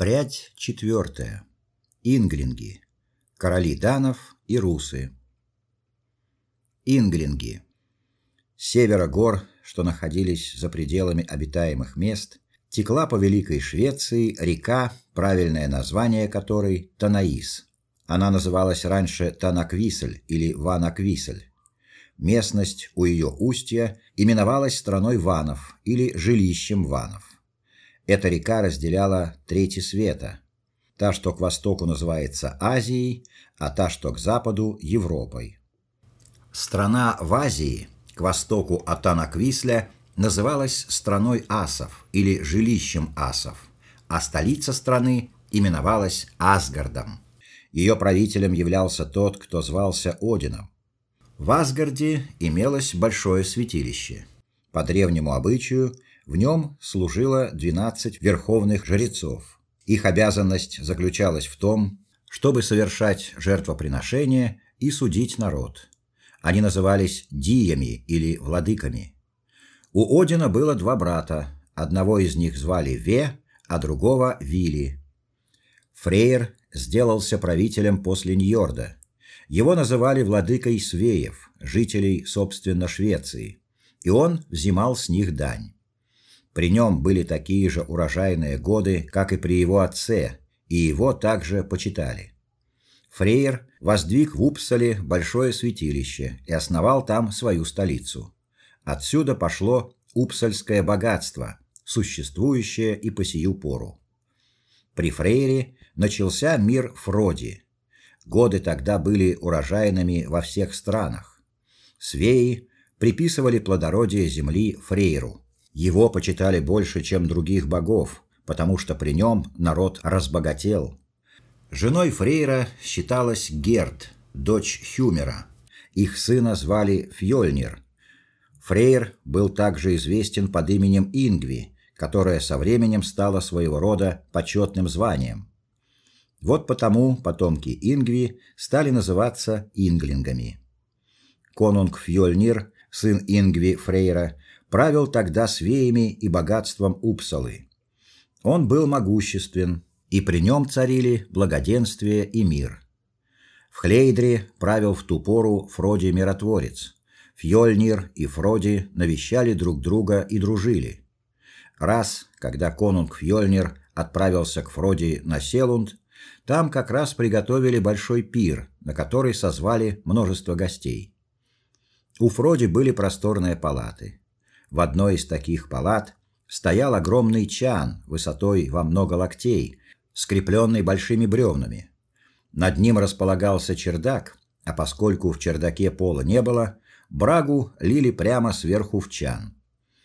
Прядь четвертая. Инглинги. Короли данов и русы. Инглинги. С севера гор, что находились за пределами обитаемых мест, текла по великой Швеции река, правильное название которой Танаис. Она называлась раньше Танаквисль или Ванаквисль. Местность у ее устья именовалась страной ванов или жилищем ванов. Эта река разделяла трети света. Та, что к востоку называется Азией, а та, что к западу Европой. Страна в Азии, к востоку от Анаквисля, называлась страной асов или жилищем асов, а столица страны именовалась Асгардом. Ее правителем являлся тот, кто звался Одином. В Асгарде имелось большое святилище. По древнему обычаю в нем служило 12 верховных жрецов. Их обязанность заключалась в том, чтобы совершать жертвоприношения и судить народ. Они назывались диями или владыками. У Одина было два брата. Одного из них звали Ве, а другого Вили. Фрейр сделался правителем после Ньорда. Его называли владыкой свеев, жителей, собственно, Швеции, и он взимал с них дань. При нем были такие же урожайные годы, как и при его отце, и его также почитали. Фрейер воздвиг в Упсале большое святилище и основал там свою столицу. Отсюда пошло упсальское богатство, существующее и по сию пору. При Фрейре начался мир Фроди. Годы тогда были урожайными во всех странах. Свеи приписывали плодородие земли Фрейру. Его почитали больше, чем других богов, потому что при нем народ разбогател. Женой Фрейра считалась Герд, дочь Хюмера. Их сына звали Фьёльнир. Фрейр был также известен под именем Ингви, которое со временем стало своего рода почетным званием. Вот потому потомки Ингви стали называться инглингами. Конунг Фьёльнир, сын Ингви Фрейра, правил тогда свеями и богатством Упсалы. Он был могуществен, и при нем царили благоденствие и мир. В Хлейдре правил в ту пору Фроди миротворец. Фьёльнир и Фроди навещали друг друга и дружили. Раз, когда конунг Фьёльнир отправился к Фроди на Селунд, там как раз приготовили большой пир, на который созвали множество гостей. У Фроди были просторные палаты. В одной из таких палат стоял огромный чан высотой во много локтей, скрепленный большими бревнами. Над ним располагался чердак, а поскольку в чердаке пола не было, брагу лили прямо сверху в чан.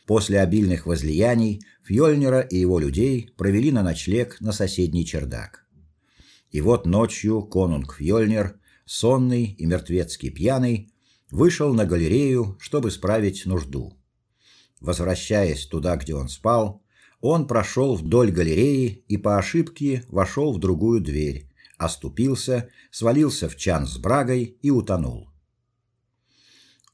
После обильных возлияний Фьёльнира и его людей провели на ночлег на соседний чердак. И вот ночью конунг Фьёльнир, сонный и мертвецки пьяный, вышел на галерею, чтобы справить нужду. Возвращаясь туда, где он спал, он прошел вдоль галереи и по ошибке вошел в другую дверь, оступился, свалился в чан с брагой и утонул.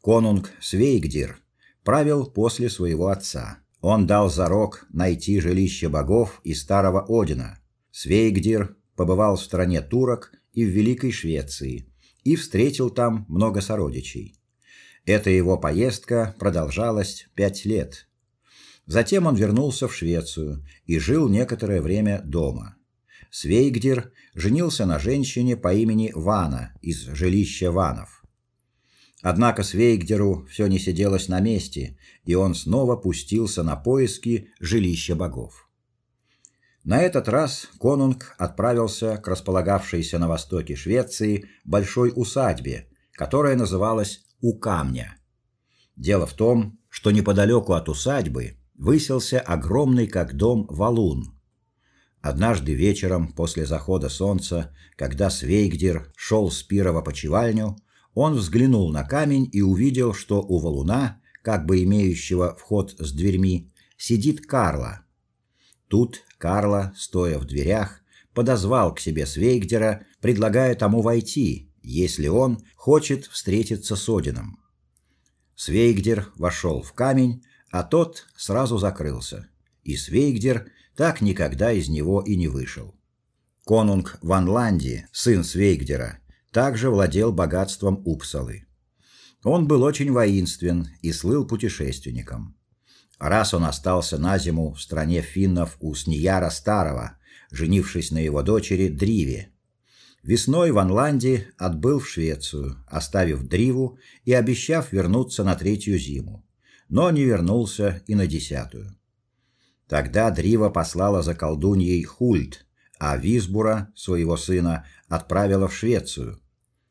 Конунг Свейгдир правил после своего отца. Он дал зарок найти жилище богов и старого Одина. Свейгдир побывал в стране турок и в Великой Швеции и встретил там много сородичей. Эта его поездка продолжалась пять лет. Затем он вернулся в Швецию и жил некоторое время дома. Свейгдир женился на женщине по имени Вана из жилища Ванов. Однако Свейгдеру все не сиделось на месте, и он снова пустился на поиски жилища богов. На этот раз конунг отправился к располагавшейся на востоке Швеции большой усадьбе, которая называлась у камня. Дело в том, что неподалеку от усадьбы высился огромный как дом валун. Однажды вечером после захода солнца, когда Свейгдир шел с пира в опочивальню, он взглянул на камень и увидел, что у валуна, как бы имеющего вход с дверьми, сидит Карла. Тут Карла, стоя в дверях, подозвал к себе Свейгдера, предлагая тому войти если он хочет встретиться с Одином. Свейгдер вошел в камень, а тот сразу закрылся. И Свейгдер так никогда из него и не вышел. Конунг Ванланди, сын Свейгдера, также владел богатством Упсалы. Он был очень воинствен и слыл путешественником. Раз он остался на зиму в стране финнов у Снияра Старого, женившись на его дочери Дриве. Весной в Анланде отбыл в Швецию, оставив Дриву и обещав вернуться на третью зиму, но не вернулся и на десятую. Тогда Дрива послала за колдуньей Хульт, а Висбура, своего сына, отправила в Швецию.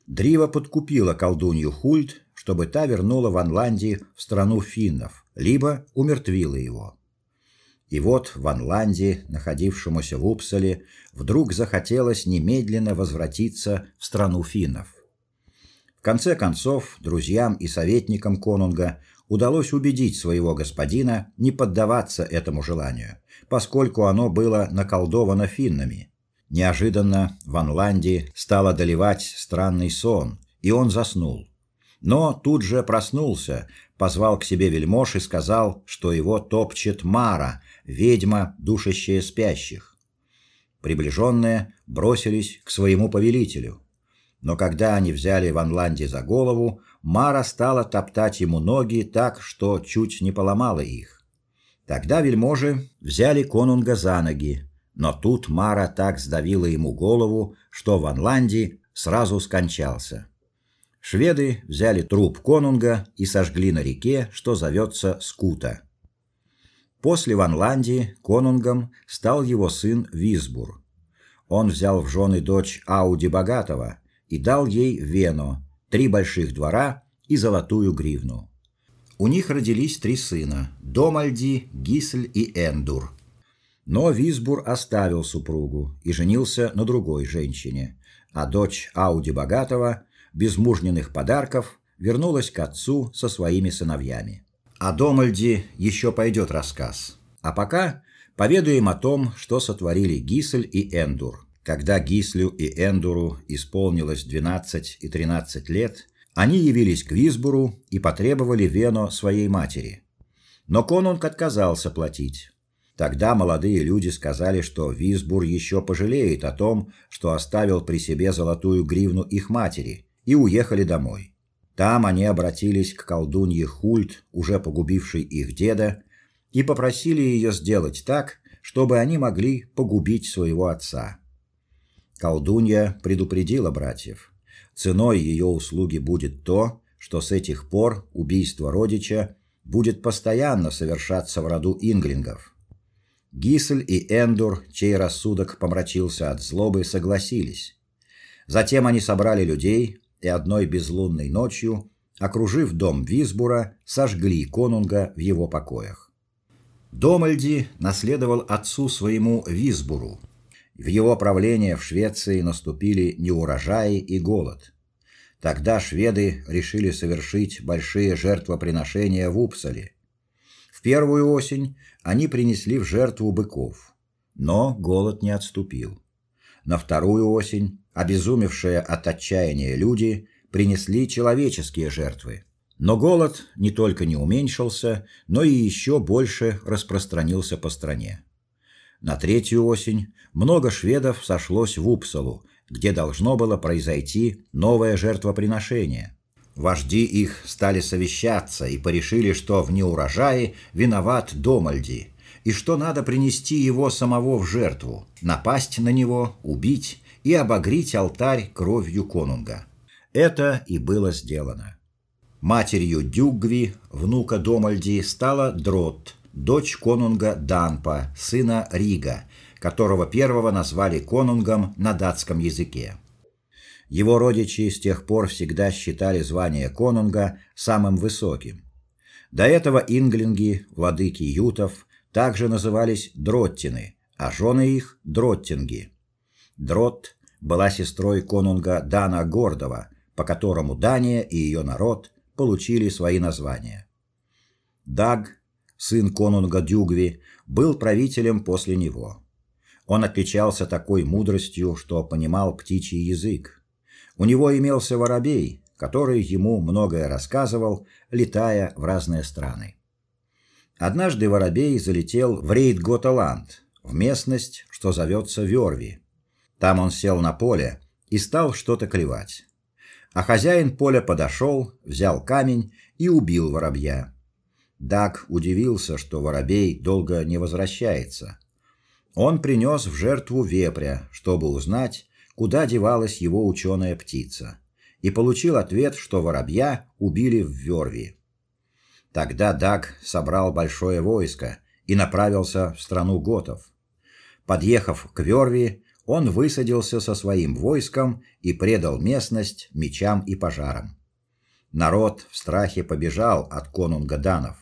Дрива подкупила колдунью Хульт, чтобы та вернула в Анландии в страну финнов, либо умертвила его. И вот в Анланде, находившемуся в Упсале, вдруг захотелось немедленно возвратиться в страну финнов. В конце концов, друзьям и советникам конунга удалось убедить своего господина не поддаваться этому желанию, поскольку оно было наколдовано финнами. Неожиданно в Анланде стал одолевать странный сон, и он заснул. Но тут же проснулся, позвал к себе вельмож и сказал, что его топчет Мара, ведьма, душащая спящих. Приближенные бросились к своему повелителю. Но когда они взяли Ван Ланди за голову, Мара стала топтать ему ноги так, что чуть не поломала их. Тогда вельможи взяли конунга за ноги, но тут Мара так сдавила ему голову, что Ван Ланди сразу скончался. Шведы взяли труп конунга и сожгли на реке, что зовется Скута. После Ванландии конунгом стал его сын Висбур. Он взял в жены дочь Ауди Богатого и дал ей Вену, три больших двора и золотую гривну. У них родились три сына: Домальди, Гисль и Эндур. Но Висбур оставил супругу и женился на другой женщине, а дочь Ауди Богатого без мужниных подарков вернулась к отцу со своими сыновьями. О Домальде еще пойдет рассказ. А пока поведаем о том, что сотворили Гисль и Эндур. Когда Гислю и Эндуру исполнилось 12 и 13 лет, они явились к Висбуру и потребовали Вено своей матери. Но конунг отказался платить. Тогда молодые люди сказали, что Висбур еще пожалеет о том, что оставил при себе золотую гривну их матери, и уехали домой. Там они обратились к колдунье Хульт, уже погубившей их деда, и попросили ее сделать так, чтобы они могли погубить своего отца. Колдунья предупредила братьев. Ценой ее услуги будет то, что с этих пор убийство родича будет постоянно совершаться в роду инглингов. Гисль и Эндур, чей рассудок помрачился от злобы, согласились. Затем они собрали людей, и одной безлунной ночью, окружив дом Висбура, сожгли конунга в его покоях. Домальди наследовал отцу своему Висбуру. В его правление в Швеции наступили неурожаи и голод. Тогда шведы решили совершить большие жертвоприношения в Упсале. В первую осень они принесли в жертву быков, но голод не отступил. На вторую осень обезумевшие от отчаяния люди принесли человеческие жертвы. Но голод не только не уменьшился, но и еще больше распространился по стране. На третью осень много шведов сошлось в Упсалу, где должно было произойти новое жертвоприношение. Вожди их стали совещаться и порешили, что в неурожае виноват Домальди, и что надо принести его самого в жертву, напасть на него, убить и обогреть алтарь кровью конунга. Это и было сделано. Матерью Дюгви, внука Домальди, стала Дрот, дочь конунга Данпа, сына Рига, которого первого назвали конунгом на датском языке. Его родичи с тех пор всегда считали звание конунга самым высоким. До этого инглинги, владыки ютов, также назывались дроттины, а жены их дроттинги. Дрот была сестрой конунга Дана Гордова, по которому Дания и ее народ получили свои названия. Даг, сын конунга Дюгви, был правителем после него. Он отличался такой мудростью, что понимал птичий язык. У него имелся воробей, который ему многое рассказывал, летая в разные страны. Однажды воробей залетел в Рейд-Готаланд, в местность, что зовется Верви. Там он сел на поле и стал что-то клевать. А хозяин поля подошел, взял камень и убил воробья. Даг удивился, что воробей долго не возвращается. Он принес в жертву вепря, чтобы узнать, куда девалась его ученая птица, и получил ответ, что воробья убили в Верви. Тогда Даг собрал большое войско и направился в страну готов. Подъехав к Верви, он высадился со своим войском и предал местность мечам и пожарам. Народ в страхе побежал от конунга данов.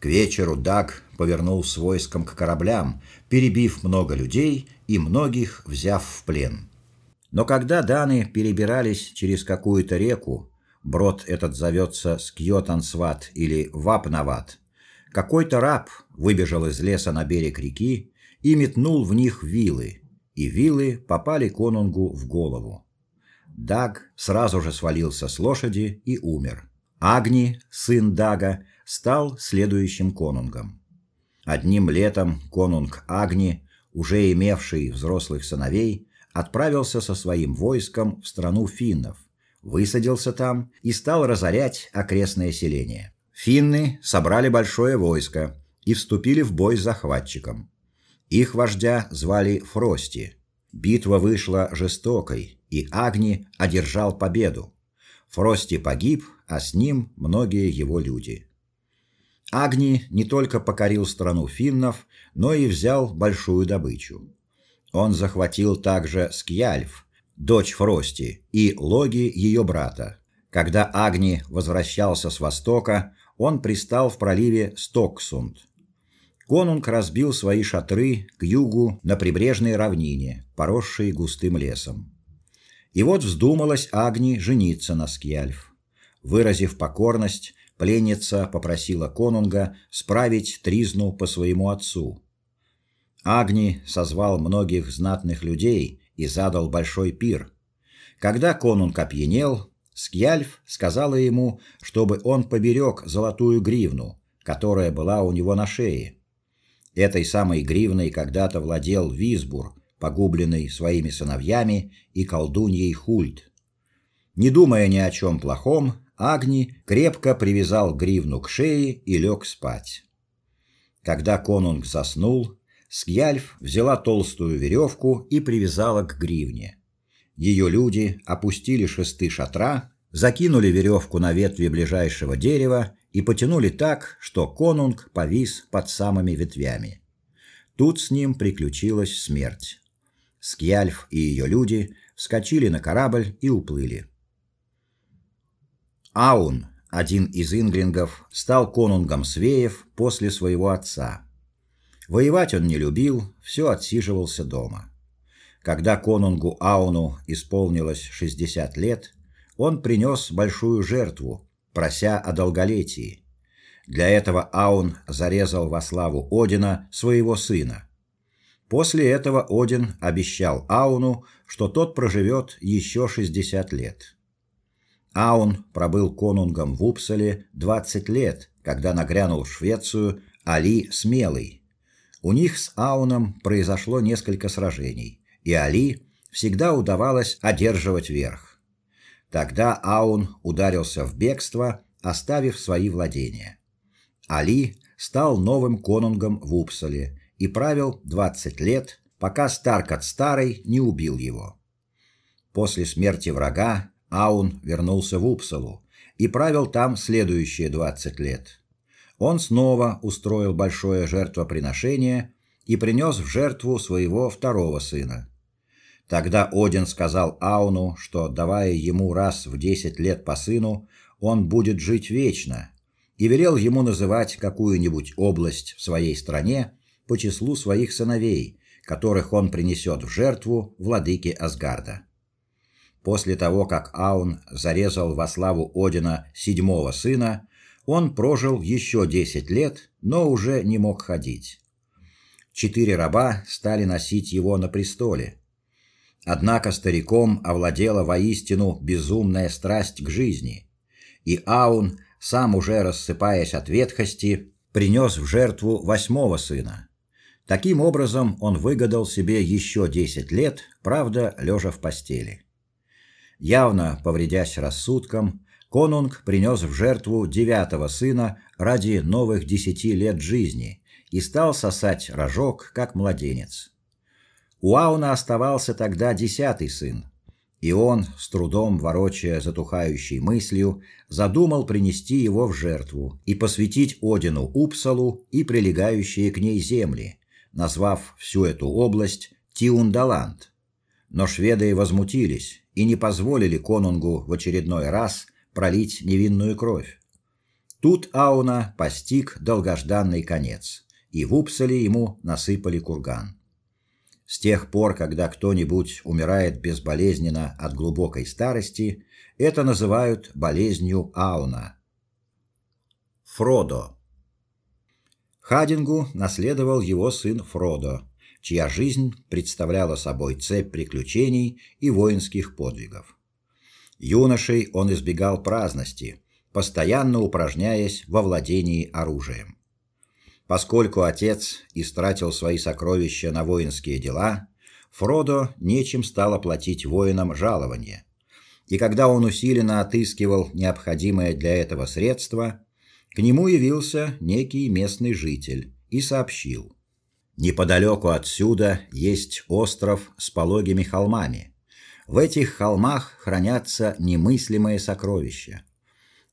К вечеру Даг повернул с войском к кораблям, перебив много людей и многих взяв в плен. Но когда даны перебирались через какую-то реку, брод этот зовется Скьотансват или Вапнават, какой-то раб выбежал из леса на берег реки и метнул в них вилы, и вилы попали конунгу в голову. Даг сразу же свалился с лошади и умер. Агни, сын Дага, стал следующим конунгом. Одним летом конунг Агни, уже имевший взрослых сыновей, отправился со своим войском в страну финнов, высадился там и стал разорять окрестные селения. Финны собрали большое войско и вступили в бой с захватчиком. Их вождя звали Фрости. Битва вышла жестокой, и Агни одержал победу. Фрости погиб, а с ним многие его люди. Агни не только покорил страну финнов, но и взял большую добычу. Он захватил также Скьяльф, дочь Фрости, и Логи ее брата. Когда Агни возвращался с востока, он пристал в проливе Стоксунд. Конунг разбил свои шатры к югу на прибрежной равнине, поросшей густым лесом. И вот вздумалось Агни жениться на Скьяльф. Выразив покорность, пленница попросила конунга справить тризну по своему отцу. Агни созвал многих знатных людей и задал большой пир. Когда конунг опьянел, Скьяльф сказала ему, чтобы он поберег золотую гривну, которая была у него на шее. Этой самой гривной когда-то владел Висбур, погубленный своими сыновьями и колдуньей Хульт. Не думая ни о чем плохом, Агни крепко привязал гривну к шее и лег спать. Когда конунг заснул, Скьяльф взяла толстую веревку и привязала к гривне. Ее люди опустили шесты шатра, закинули веревку на ветви ближайшего дерева и потянули так, что конунг повис под самыми ветвями. Тут с ним приключилась смерть. Скьяльф и ее люди вскочили на корабль и уплыли. Аун, один из инглингов, стал конунгом свеев после своего отца. Воевать он не любил, все отсиживался дома. Когда конунгу Ауну исполнилось 60 лет, он принес большую жертву, прося о долголетии. Для этого Аун зарезал во славу Одина своего сына. После этого Один обещал Ауну, что тот проживет еще 60 лет. Аун пробыл конунгом в Упсале 20 лет, когда нагрянул в Швецию Али Смелый. У них с Ауном произошло несколько сражений, и Али всегда удавалось одерживать верх. Тогда Аун ударился в бегство, оставив свои владения. Али стал новым конунгом в Упсале и правил 20 лет, пока Старкот старый не убил его. После смерти врага Аун вернулся в Упсалу и правил там следующие 20 лет. Он снова устроил большое жертвоприношение и принес в жертву своего второго сына. Тогда Один сказал Ауну, что давая ему раз в десять лет по сыну, он будет жить вечно, и велел ему называть какую-нибудь область в своей стране по числу своих сыновей, которых он принесет в жертву владыке Асгарда. После того, как Аун зарезал во славу Одина седьмого сына, он прожил еще десять лет, но уже не мог ходить. Четыре раба стали носить его на престоле. Однако стариком овладела воистину безумная страсть к жизни, и Аун, сам уже рассыпаясь от ветхости, принес в жертву восьмого сына. Таким образом, он выгадал себе еще десять лет, правда, лежа в постели. Явно повредясь рассудком, конунг принес в жертву девятого сына ради новых десяти лет жизни и стал сосать рожок, как младенец. У Ауна оставался тогда десятый сын, и он, с трудом ворочая затухающей мыслью, задумал принести его в жертву и посвятить Одину Упсалу и прилегающие к ней земли, назвав всю эту область Тиундаланд. Но шведы возмутились и не позволили конунгу в очередной раз пролить невинную кровь. Тут Ауна постиг долгожданный конец, и в Упсале ему насыпали курган. С тех пор, когда кто-нибудь умирает безболезненно от глубокой старости, это называют болезнью Ауна. Фродо Хадингу наследовал его сын Фродо, чья жизнь представляла собой цепь приключений и воинских подвигов. Юношей он избегал праздности, постоянно упражняясь во владении оружием. Поскольку отец истратил свои сокровища на воинские дела, Фродо нечем стало платить воинам жалование. И когда он усиленно отыскивал необходимое для этого средство, к нему явился некий местный житель и сообщил: неподалеку отсюда есть остров с пологими холмами. В этих холмах хранятся немыслимые сокровища.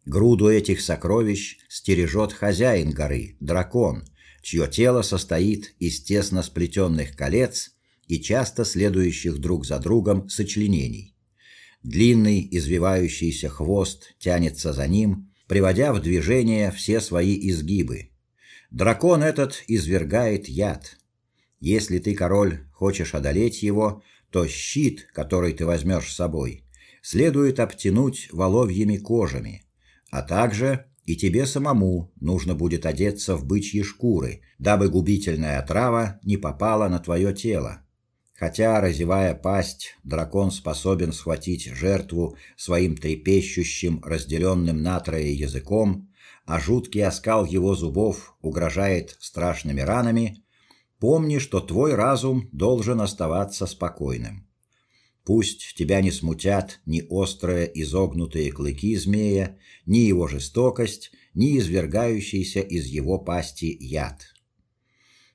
Груду этих сокровищ стережет хозяин горы, дракон, чье тело состоит из тесно сплетенных колец и часто следующих друг за другом сочленений. Длинный извивающийся хвост тянется за ним, приводя в движение все свои изгибы. Дракон этот извергает яд. Если ты, король, хочешь одолеть его, то щит, который ты возьмешь с собой, следует обтянуть воловьими кожами, а также и тебе самому нужно будет одеться в бычьи шкуры, дабы губительная отрава не попала на твое тело. Хотя, разевая пасть, дракон способен схватить жертву своим трепещущим, разделенным на трое языком, а жуткий оскал его зубов угрожает страшными ранами, помни, что твой разум должен оставаться спокойным. Пусть тебя не смутят ни острые изогнутые клыки змея, ни его жестокость, ни извергающийся из его пасти яд.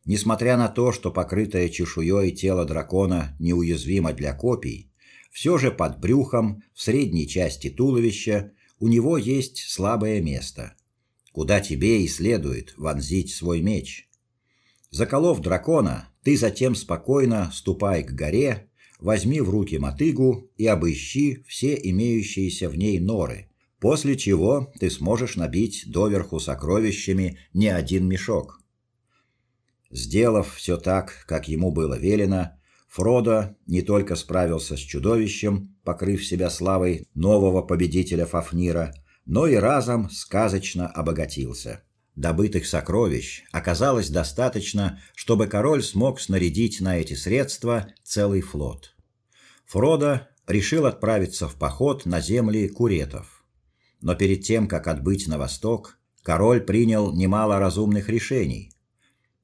Несмотря на то, что покрытое чешуей тело дракона неуязвимо для копий, все же под брюхом, в средней части туловища, у него есть слабое место, куда тебе и следует вонзить свой меч. Заколов дракона, ты затем спокойно ступай к горе, возьми в руки мотыгу и обыщи все имеющиеся в ней норы, после чего ты сможешь набить доверху сокровищами не один мешок. Сделав все так, как ему было велено, Фродо не только справился с чудовищем, покрыв себя славой нового победителя Фафнира, но и разом сказочно обогатился. Добытых сокровищ оказалось достаточно, чтобы король смог снарядить на эти средства целый флот. Фродо решил отправиться в поход на земли куретов. Но перед тем, как отбыть на восток, король принял немало разумных решений,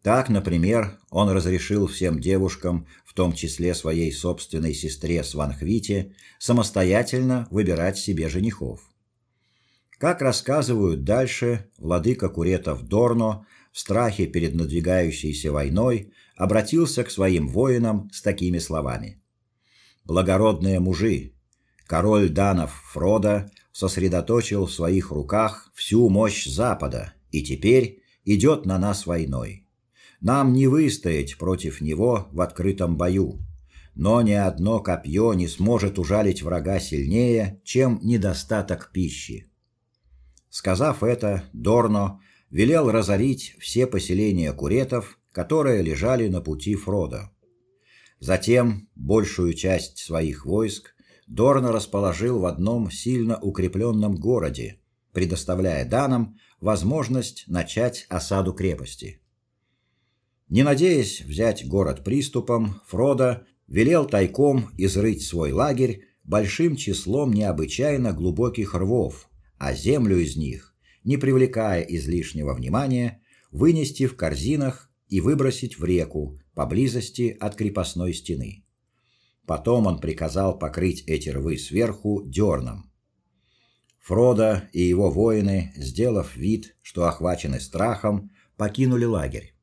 так, например, он разрешил всем девушкам, в том числе своей собственной сестре Сванхвите, самостоятельно выбирать себе женихов. Как рассказывают дальше, владыка Куретов Дорно в страхе перед надвигающейся войной обратился к своим воинам с такими словами: Благородные мужи, король данов Фрода сосредоточил в своих руках всю мощь запада и теперь идет на нас войной. Нам не выстоять против него в открытом бою, но ни одно копье не сможет ужалить врага сильнее, чем недостаток пищи. Сказав это, Дорно велел разорить все поселения куретов, которые лежали на пути Фрода. Затем большую часть своих войск Дорно расположил в одном сильно укрепленном городе, предоставляя данам возможность начать осаду крепости. Не надеясь взять город приступом, Фродо велел тайком изрыть свой лагерь большим числом необычайно глубоких рвов, а землю из них, не привлекая излишнего внимания, вынести в корзинах и выбросить в реку поблизости от крепостной стены. Потом он приказал покрыть эти рвы сверху дерном. Фродо и его воины, сделав вид, что охвачены страхом, покинули лагерь.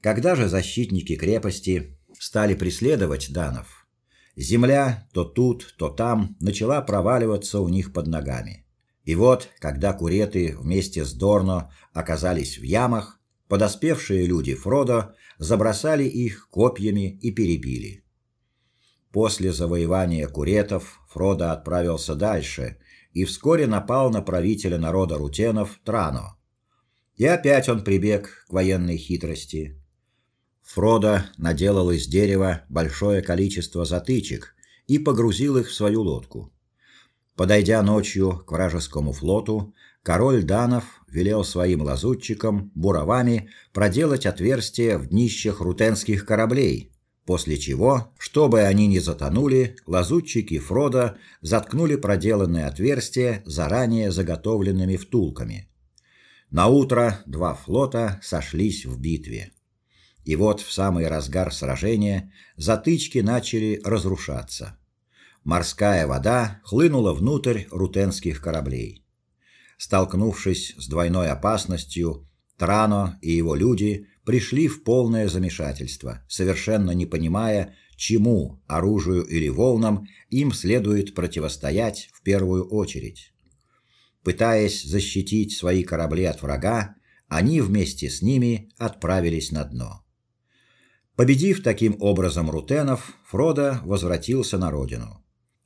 Когда же защитники крепости стали преследовать данов, земля то тут, то там начала проваливаться у них под ногами. И вот, когда куреты вместе с Дорно оказались в ямах, подоспевшие люди Фродо забросали их копьями и перебили. После завоевания куретов Фродо отправился дальше и вскоре напал на правителя народа рутенов Трано. И опять он прибег к военной хитрости. Фродо наделал из дерева большое количество затычек и погрузил их в свою лодку. Подойдя ночью к вражескому флоту, король данов велел своим лазутчикам буровами проделать отверстия в днищах рутенских кораблей, после чего, чтобы они не затонули, лазутчики Фрода заткнули проделанные отверстия заранее заготовленными втулками. На утро два флота сошлись в битве. И вот в самый разгар сражения затычки начали разрушаться. Морская вода хлынула внутрь рутенских кораблей. Столкнувшись с двойной опасностью, Трано и его люди пришли в полное замешательство, совершенно не понимая, чему, оружию или волнам, им следует противостоять в первую очередь. Пытаясь защитить свои корабли от врага, они вместе с ними отправились на дно. Победив таким образом рутенов, Фродо возвратился на родину.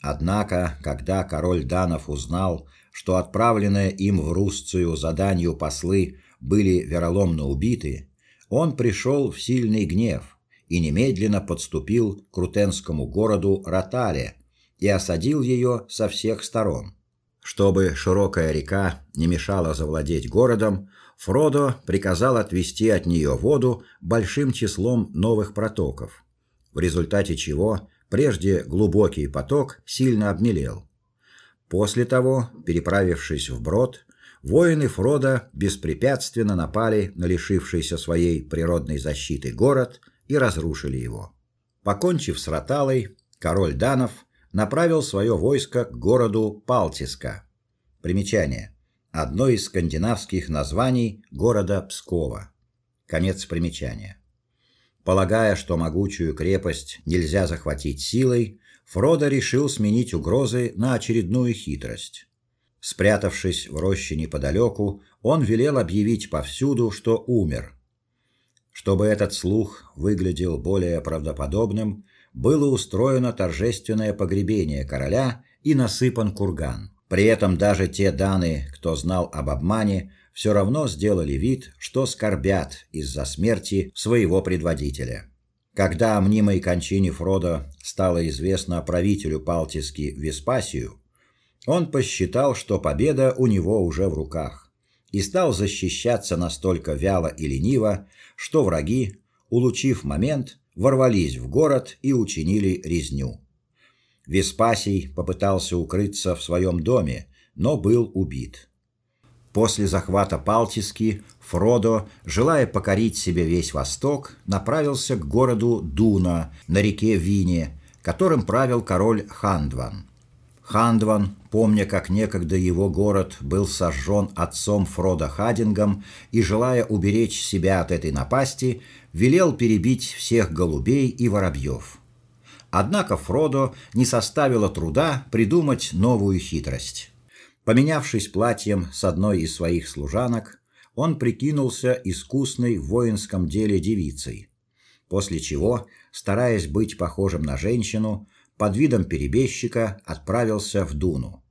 Однако, когда король данов узнал, что отправленные им в Русцию заданию послы были вероломно убиты, он пришел в сильный гнев и немедленно подступил к рутенскому городу Ратале и осадил ее со всех сторон. Чтобы широкая река не мешала завладеть городом, Фродо приказал отвести от нее воду большим числом новых протоков, в результате чего прежде глубокий поток сильно обмелел. После того, переправившись вброд, воины Фрода беспрепятственно напали на лишившийся своей природной защиты город и разрушили его. Покончив с Раталой, король данов направил свое войско к городу Палтиска. Примечание: одно из скандинавских названий города Пскова. Конец примечания. Полагая, что могучую крепость нельзя захватить силой, Фродо решил сменить угрозы на очередную хитрость. Спрятавшись в роще неподалеку, он велел объявить повсюду, что умер. Чтобы этот слух выглядел более правдоподобным, было устроено торжественное погребение короля и насыпан курган. При этом даже те данные, кто знал об обмане, все равно сделали вид, что скорбят из-за смерти своего предводителя. Когда о мнимой кончине Фрода стало известно правителю Палтиски Веспасию, он посчитал, что победа у него уже в руках, и стал защищаться настолько вяло и лениво, что враги, улучив момент, ворвались в город и учинили резню. Веспасий попытался укрыться в своем доме, но был убит. После захвата Палтиски Фродо, желая покорить себе весь восток, направился к городу Дуна на реке Вине, которым правил король Хандван. Хандван, помня, как некогда его город был сожжен отцом Фрода Хадингом и желая уберечь себя от этой напасти, велел перебить всех голубей и воробьев. Однако Фродо не составило труда придумать новую хитрость. Поменявшись платьем с одной из своих служанок, он прикинулся искусной в воинском деле девицей. После чего, стараясь быть похожим на женщину, под видом перебежчика отправился в Дуну.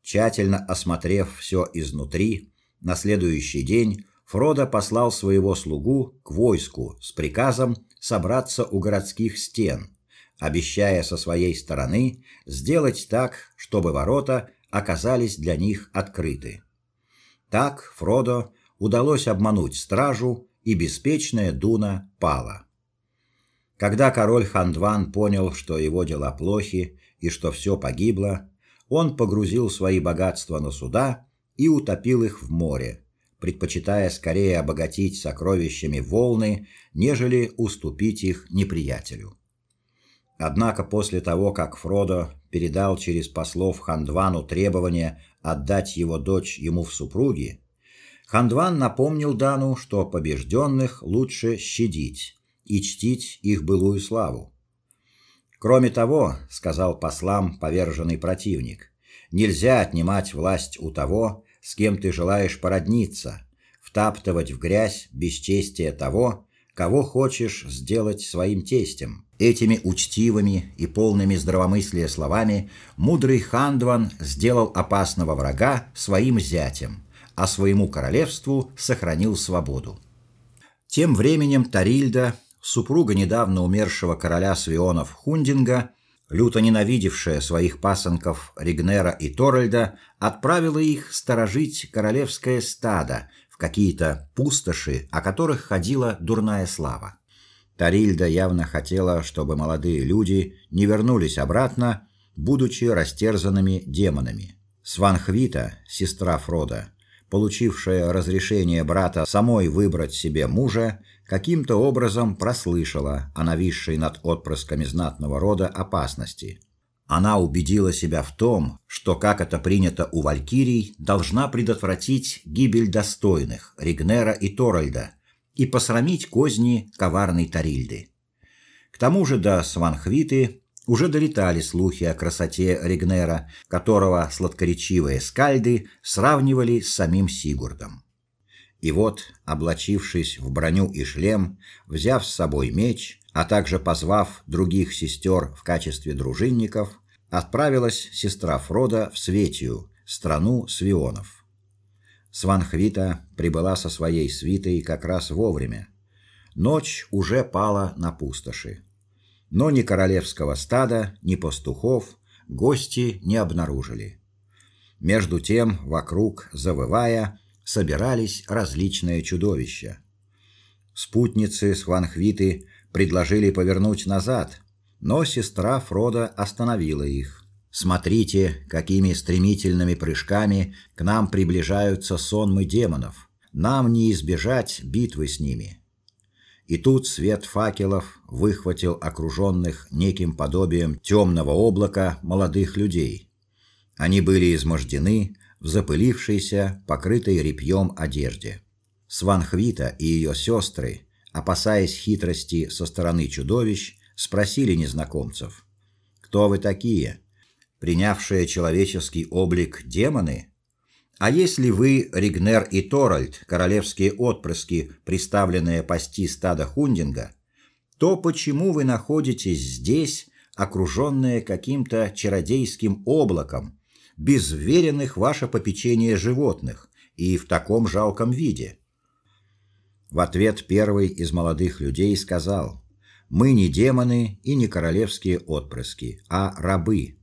Тщательно осмотрев все изнутри, на следующий день Фродо послал своего слугу к войску с приказом собраться у городских стен, обещая со своей стороны сделать так, чтобы ворота оказались для них открыты. Так Фродо удалось обмануть стражу, и беспечная Дуна пала. Когда король Хандван понял, что его дела плохи и что все погибло, он погрузил свои богатства на суда и утопил их в море, предпочитая скорее обогатить сокровищами волны, нежели уступить их неприятелю. Однако после того, как Фродо передал через послов Хандвану требование отдать его дочь ему в супруги, Хандван напомнил Дану, что побежденных лучше щадить и чтить их былую славу. Кроме того, сказал послам поверженный противник, нельзя отнимать власть у того, с кем ты желаешь породниться, втаптывать в грязь бесчестие того, кого хочешь сделать своим тестем. Этими учтивыми и полными здравомыслия словами мудрый Хандван сделал опасного врага своим зятем, а своему королевству сохранил свободу. Тем временем Тарильда, супруга недавно умершего короля Свионов Хундинга, люто ненавидевшая своих пасынков Ригнера и Торальда, отправила их сторожить королевское стадо какие-то пустоши, о которых ходила дурная слава. Тарильда явно хотела, чтобы молодые люди не вернулись обратно, будучи растерзанными демонами. Сванхвита, сестра Фрода, получившая разрешение брата самой выбрать себе мужа, каким-то образом прослышала о нависшей над отпрысками знатного рода опасности. Она убедила себя в том, что, как это принято у валькирий, должна предотвратить гибель достойных Ригнера и Торальда и посрамить козни коварной Тарильды. К тому же до Сванхвиты уже долетали слухи о красоте Ригнера, которого сладкоречивые скальды сравнивали с самим Сигурдом. И вот, облачившись в броню и шлем, взяв с собой меч, а также позвав других сестер в качестве дружинников, отправилась сестра Фрода в Светию, страну свионов. Сванхвита прибыла со своей свитой как раз вовремя. Ночь уже пала на пустоши но ни королевского стада, ни пастухов гости не обнаружили. Между тем, вокруг, завывая, собирались различные чудовища. Спутницы Сванхвиты предложили повернуть назад, но сестра Фрода остановила их. Смотрите, какими стремительными прыжками к нам приближаются сонмы демонов. Нам не избежать битвы с ними. И тут свет факелов выхватил окруженных неким подобием темного облака молодых людей. Они были измождены в запылившейся, покрытой репьем одежде. Сванхвита и ее сестры, опасаясь хитрости со стороны чудовищ, спросили незнакомцев: "Кто вы такие? Принявшие человеческий облик демоны?" А если вы, Ригнер и Торальд, королевские отпрыски, приставленные пасти стада Хундинга, то почему вы находитесь здесь, окруженные каким-то чародейским облаком, без веренных ваше попечение животных и в таком жалком виде? В ответ первый из молодых людей сказал: "Мы не демоны и не королевские отпрыски, а рабы,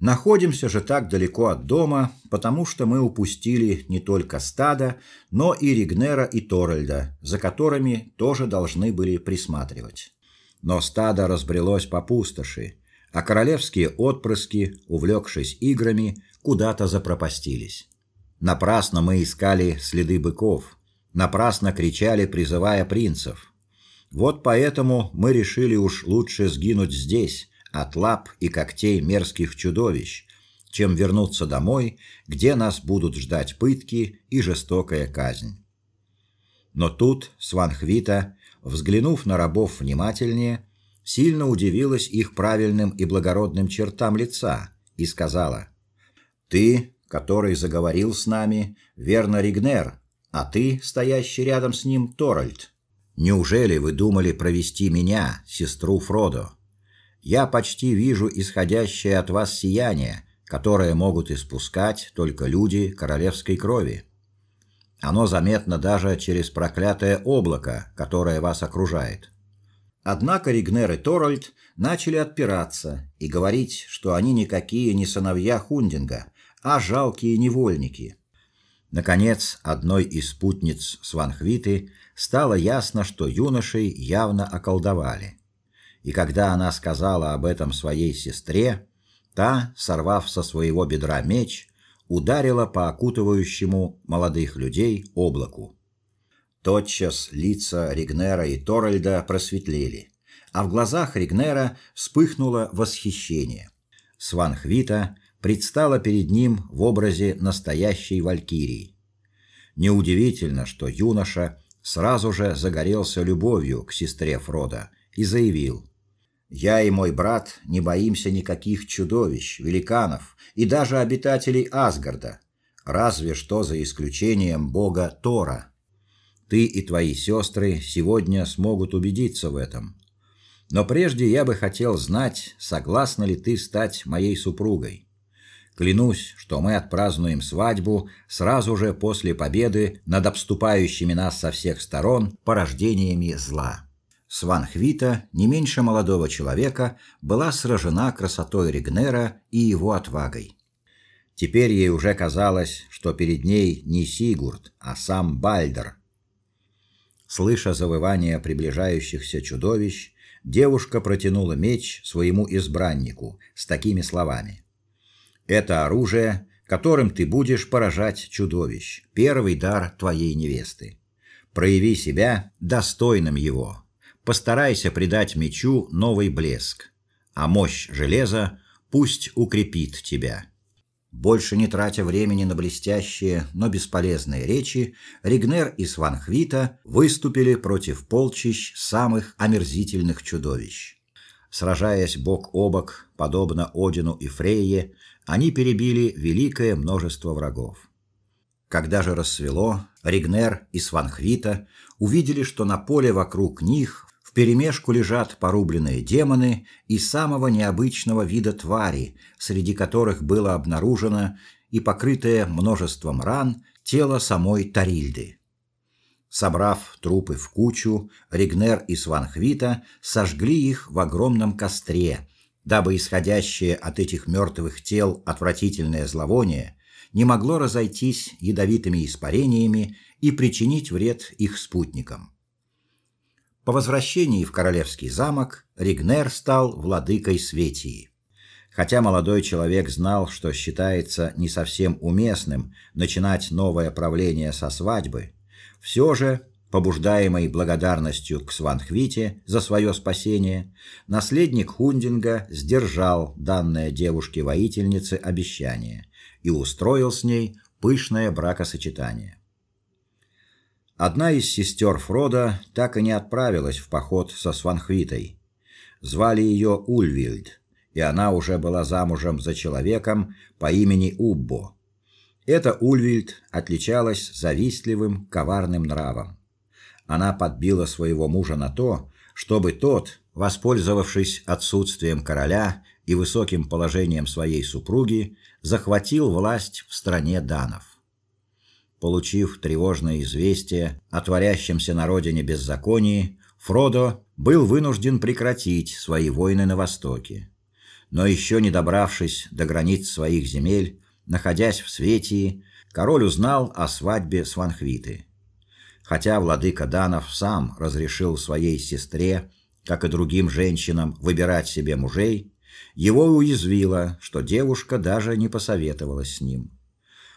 Находимся же так далеко от дома, потому что мы упустили не только стадо, но и Ригнера и Торальда, за которыми тоже должны были присматривать. Но стадо разбрелось по пустоши, а королевские отпрыски, увлекшись играми, куда-то запропастились. Напрасно мы искали следы быков, напрасно кричали, призывая принцев. Вот поэтому мы решили уж лучше сгинуть здесь, от лап и когтей мерзких чудовищ, чем вернуться домой, где нас будут ждать пытки и жестокая казнь. Но тут Сванхвита, взглянув на рабов внимательнее, сильно удивилась их правильным и благородным чертам лица и сказала: "Ты, который заговорил с нами, верно Ригнер, а ты, стоящий рядом с ним, Торальд. Неужели вы думали провести меня, сестру Фродо?" я почти вижу исходящее от вас сияние, которое могут испускать только люди королевской крови. Оно заметно даже через проклятое облако, которое вас окружает. Однако Ригнер и Торольд начали отпираться и говорить, что они никакие не сыновья Хундинга, а жалкие невольники. Наконец, одной из спутниц Сванхвиты стало ясно, что юношей явно околдовали и когда она сказала об этом своей сестре, та, сорвав со своего бедра меч, ударила по окутывающему молодых людей облаку. Тотчас лица Ригнера и Торальда просветлели, а в глазах Ригнера вспыхнуло восхищение. Сванхвита предстала перед ним в образе настоящей валькирии. Неудивительно, что юноша сразу же загорелся любовью к сестре Фрода и заявил: "Я и мой брат не боимся никаких чудовищ, великанов и даже обитателей Асгарда, разве что за исключением бога Тора. Ты и твои сестры сегодня смогут убедиться в этом. Но прежде я бы хотел знать, согласна ли ты стать моей супругой. Клянусь, что мы отпразднуем свадьбу сразу же после победы над обступающими нас со всех сторон порождениями зла. Сванхвита, не меньше молодого человека, была сражена красотой Ригнера и его отвагой. Теперь ей уже казалось, что перед ней не Сигурд, а сам Бальдер. Слыша завывание приближающихся чудовищ, девушка протянула меч своему избраннику с такими словами: это оружие, которым ты будешь поражать чудовищ. Первый дар твоей невесты. Прояви себя достойным его. Постарайся придать мечу новый блеск, а мощь железа пусть укрепит тебя. Больше не тратя времени на блестящие, но бесполезные речи, Ригнер и Сванхвита выступили против полчищ самых омерзительных чудовищ. Сражаясь бок о бок, подобно Одину и Фрейе, они перебили великое множество врагов. Когда же рассвело, Ригнер и Сванхвита увидели, что на поле вокруг них вперемешку лежат порубленные демоны и самого необычного вида твари, среди которых было обнаружено и покрытое множеством ран тело самой Тарильды. Собрав трупы в кучу, Ригнер и Сванхвита сожгли их в огромном костре, дабы исходящее от этих мертвых тел отвратительное зловоние не могло разойтись ядовитыми испарениями и причинить вред их спутникам. По возвращении в королевский замок Ригнер стал владыкой Светии. Хотя молодой человек знал, что считается не совсем уместным начинать новое правление со свадьбы, все же Побуждаемый благодарностью к Сванхвите за свое спасение, наследник Хундинга сдержал данное девушке-воительнице обещание и устроил с ней пышное бракосочетание. Одна из сестер Фрода так и не отправилась в поход со Сванхвитой. Звали ее Ульвильд, и она уже была замужем за человеком по имени Уббо. Эта Ульвильд отличалась завистливым, коварным нравом она подбила своего мужа на то, чтобы тот, воспользовавшись отсутствием короля и высоким положением своей супруги, захватил власть в стране данов. Получив тревожное известие о творящемся на родине беззаконии, Фродо был вынужден прекратить свои войны на востоке. Но еще не добравшись до границ своих земель, находясь в Светии, король узнал о свадьбе Сванхвиты. Хотя владыка Данов сам разрешил своей сестре, как и другим женщинам, выбирать себе мужей, его уязвило, что девушка даже не посоветовалась с ним.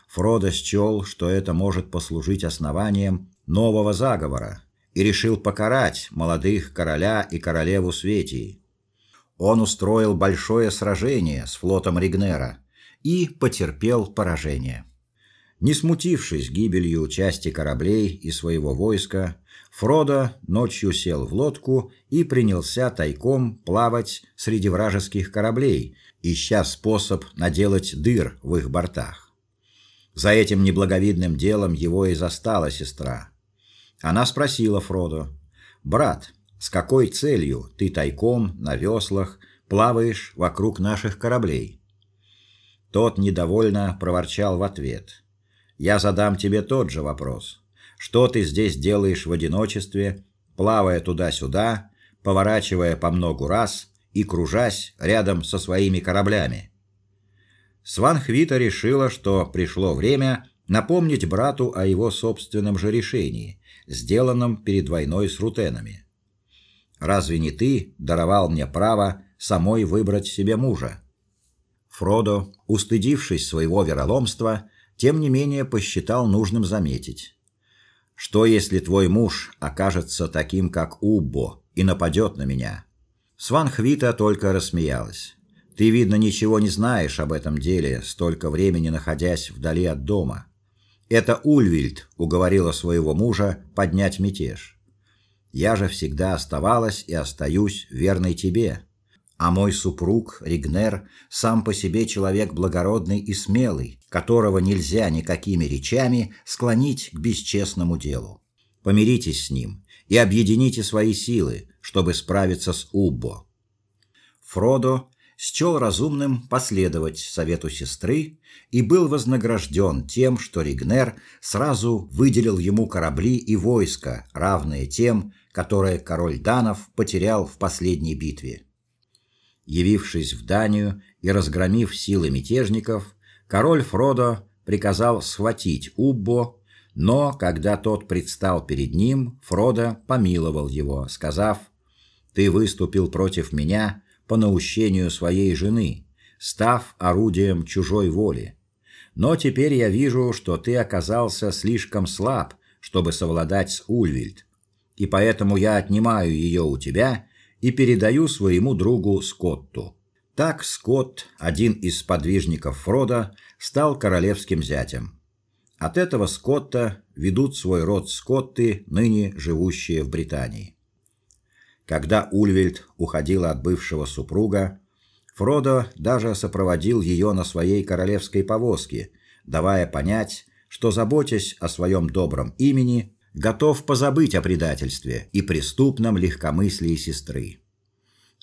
Фродо счел, что это может послужить основанием нового заговора, и решил покарать молодых короля и королеву Светии. Он устроил большое сражение с флотом Ригнера и потерпел поражение. Не смутившись гибелью части кораблей и своего войска, Фродо ночью сел в лодку и принялся тайком плавать среди вражеских кораблей, ища способ наделать дыр в их бортах. За этим неблаговидным делом его и застала сестра. Она спросила Фродо: "Брат, с какой целью ты тайком на веслах плаваешь вокруг наших кораблей?" Тот недовольно проворчал в ответ: я задам тебе тот же вопрос. Что ты здесь делаешь в одиночестве, плавая туда-сюда, поворачивая по многу раз и кружась рядом со своими кораблями? Сванхвита решила, что пришло время напомнить брату о его собственном же решении, сделанном перед войной с рутенами. Разве не ты даровал мне право самой выбрать себе мужа? Фродо, устыдившись своего вероломства, тем не менее посчитал нужным заметить: что если твой муж окажется таким, как Уббо, и нападет на меня? Сванхвита только рассмеялась. Ты, видно, ничего не знаешь об этом деле, столько времени находясь вдали от дома. Это Ульвильд уговорила своего мужа поднять мятеж. Я же всегда оставалась и остаюсь верной тебе. А мой супруг Ригнер сам по себе человек благородный и смелый, которого нельзя никакими речами склонить к бесчестному делу. Помиритесь с ним и объедините свои силы, чтобы справиться с Уббо. Фродо счел разумным последовать совету сестры и был вознагражден тем, что Ригнер сразу выделил ему корабли и войска, равные тем, которые король данов потерял в последней битве. Явившись в Данию и разгромив силы мятежников, король Фродо приказал схватить Уббо, но когда тот предстал перед ним, Фродо помиловал его, сказав: "Ты выступил против меня по наущению своей жены, став орудием чужой воли. Но теперь я вижу, что ты оказался слишком слаб, чтобы совладать с Ульвильд, и поэтому я отнимаю ее у тебя и передаю своему другу Скотту. Так Скотт, один из подвижников Фрода, стал королевским зятем. От этого Скотта ведут свой род Скотты, ныне живущие в Британии. Когда Ульвельд уходила от бывшего супруга, Фродо даже сопроводил ее на своей королевской повозке, давая понять, что заботясь о своем добром имени, готов позабыть о предательстве и преступном легкомыслии сестры.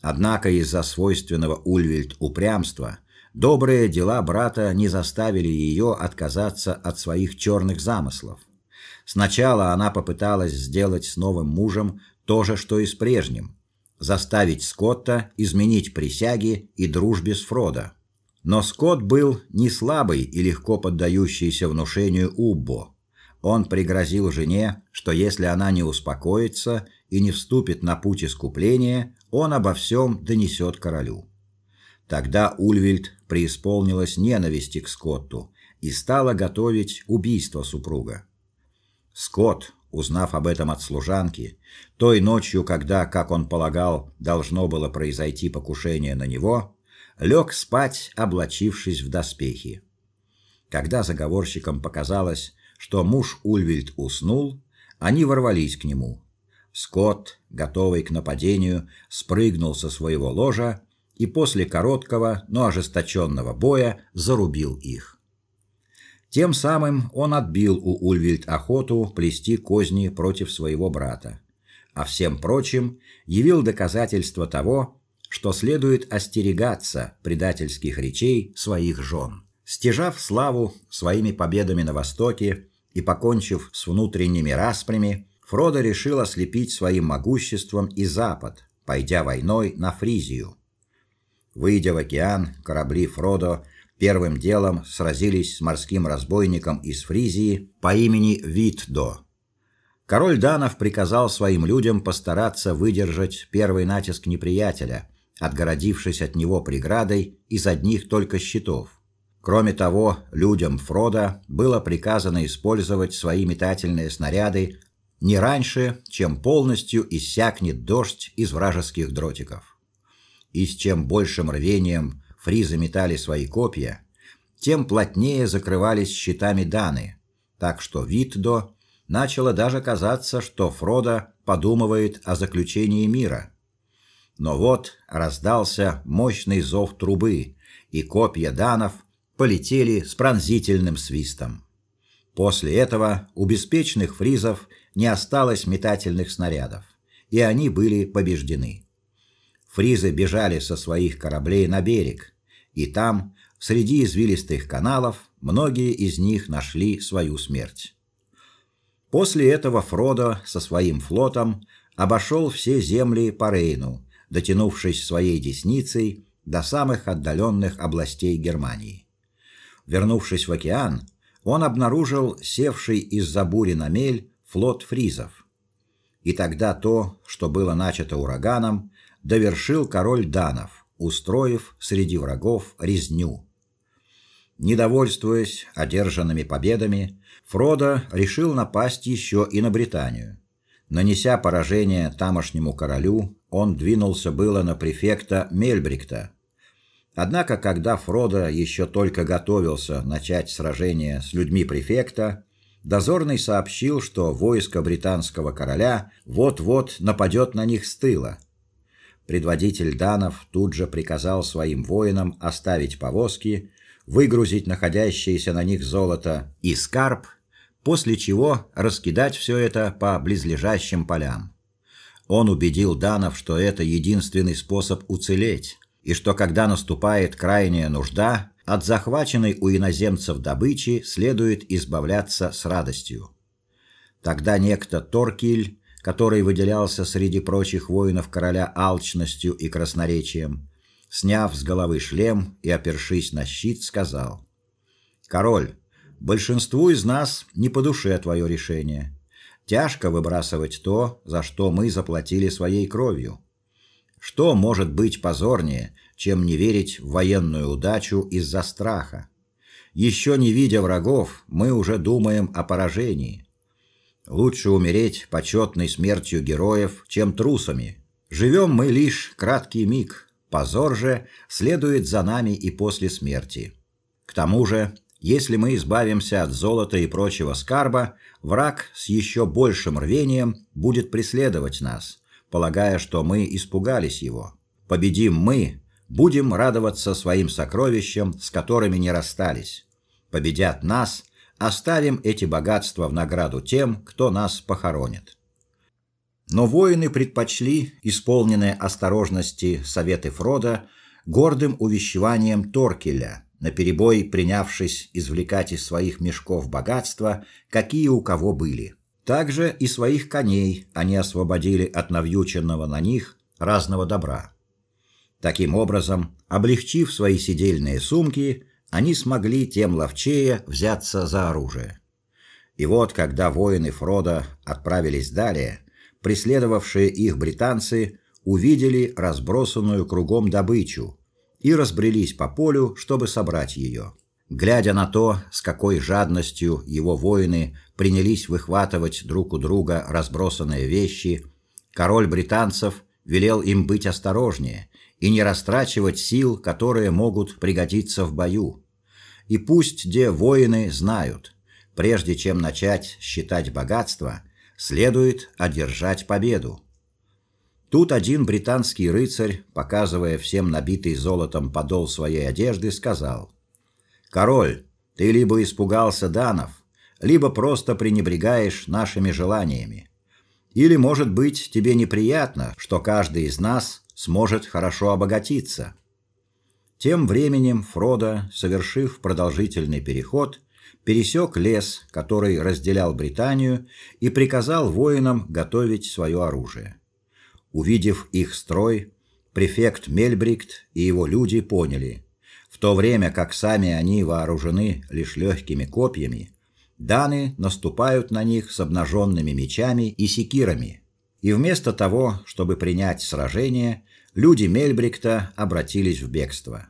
Однако из-за свойственного Ульвельд упрямства добрые дела брата не заставили ее отказаться от своих черных замыслов. Сначала она попыталась сделать с новым мужем то же, что и с прежним заставить Скотта изменить присяги и дружбе с Фродо. Но Скотт был не слабый и легко поддающийся внушению Уббо. Он пригрозил жене, что если она не успокоится и не вступит на путь искупления, он обо всем донесет королю. Тогда Ульвильд преисполнилась ненависти к Скотту и стала готовить убийство супруга. Скотт, узнав об этом от служанки, той ночью, когда, как он полагал, должно было произойти покушение на него, лег спать, облачившись в доспехи. Когда заговорщикам показалось, что муж Ульвильд уснул, они ворвались к нему. Скотт, готовый к нападению, спрыгнул со своего ложа и после короткого, но ожесточенного боя зарубил их. Тем самым он отбил у Ульвильд охоту плести козни против своего брата, а всем прочим явил доказательство того, что следует остерегаться предательских речей своих жен. Стяжав славу своими победами на востоке и покончив с внутренними распрями, Фродо решил ослепить своим могуществом и запад, пойдя войной на Фризию. Выйдя в океан, корабли Фродо Первым делом сразились с морским разбойником из Фризии по имени Витдо. Король Данов приказал своим людям постараться выдержать первый натиск неприятеля, отгородившись от него преградой из одних только щитов. Кроме того, людям Фрода было приказано использовать свои метательные снаряды не раньше, чем полностью иссякнет дождь из вражеских дротиков. И с чем большим рвением фризы метали свои копья, тем плотнее закрывались щитами Даны, так что Витдо начало даже казаться, что Фродо подумывает о заключении мира. Но вот раздался мощный зов трубы, и копья данов полетели с пронзительным свистом. После этого у беспечных фризов не осталось метательных снарядов, и они были побеждены. Фризы бежали со своих кораблей на берег, и там, среди извилистых каналов, многие из них нашли свою смерть. После этого Фродо со своим флотом обошел все земли по Рейну, дотянувшись своей десницей до самых отдаленных областей Германии. Вернувшись в океан, он обнаружил севший из-за бури на мель флот фризов. И тогда то, что было начато ураганом, довершил король данов, устроив среди врагов резню. Недовольствуясь одержанными победами, Фродо решил напасть еще и на Британию. Нанеся поражение тамошнему королю, он двинулся было на префекта Мельбрикта. Однако, когда Фродо еще только готовился начать сражение с людьми префекта, дозорный сообщил, что войско британского короля вот-вот нападет на них с тыла. Предводитель данов тут же приказал своим воинам оставить повозки, выгрузить находящееся на них золото и скарб, после чего раскидать все это по близлежащим полям. Он убедил данов, что это единственный способ уцелеть, и что когда наступает крайняя нужда, от захваченной у иноземцев добычи следует избавляться с радостью. Тогда некто Торкиль, который выделялся среди прочих воинов короля алчностью и красноречием, сняв с головы шлем и опершись на щит, сказал: "Король, большинству из нас не по душе твое решение. Тяжко выбрасывать то, за что мы заплатили своей кровью. Что может быть позорнее, чем не верить в военную удачу из-за страха? Еще не видя врагов, мы уже думаем о поражении. Лучше умереть почетной смертью героев, чем трусами. Живем мы лишь краткий миг. Позор же следует за нами и после смерти. К тому же, если мы избавимся от золота и прочего скарба, враг с еще большим рвением будет преследовать нас, полагая, что мы испугались его. Победим мы, будем радоваться своим сокровищам, с которыми не расстались. Победят нас, оставим эти богатства в награду тем, кто нас похоронит. Но воины предпочли исполненные осторожности советы Фрода гордым увещеванием Торкеля – наперебой принявшись извлекать из своих мешков богатства, какие у кого были. Также и своих коней они освободили от навьюченного на них разного добра. Таким образом, облегчив свои сидельные сумки, они смогли тем ловчее взяться за оружие. И вот, когда воины Фрода отправились далее, преследовавшие их британцы увидели разбросанную кругом добычу, и разбрелись по полю, чтобы собрать ее. Глядя на то, с какой жадностью его воины принялись выхватывать друг у друга разбросанные вещи, король британцев велел им быть осторожнее и не растрачивать сил, которые могут пригодиться в бою. И пусть де воины знают, прежде чем начать считать богатство, следует одержать победу. Тут один британский рыцарь, показывая всем набитый золотом подол своей одежды, сказал: "Король, ты либо испугался данов, либо просто пренебрегаешь нашими желаниями. Или, может быть, тебе неприятно, что каждый из нас сможет хорошо обогатиться". Тем временем Фродо, совершив продолжительный переход, пересек лес, который разделял Британию, и приказал воинам готовить свое оружие. Увидев их строй, префект Мельбрикт и его люди поняли, в то время как сами они вооружены лишь легкими копьями, даны наступают на них с обнаженными мечами и секирами. И вместо того, чтобы принять сражение, люди Мельбрикта обратились в бегство.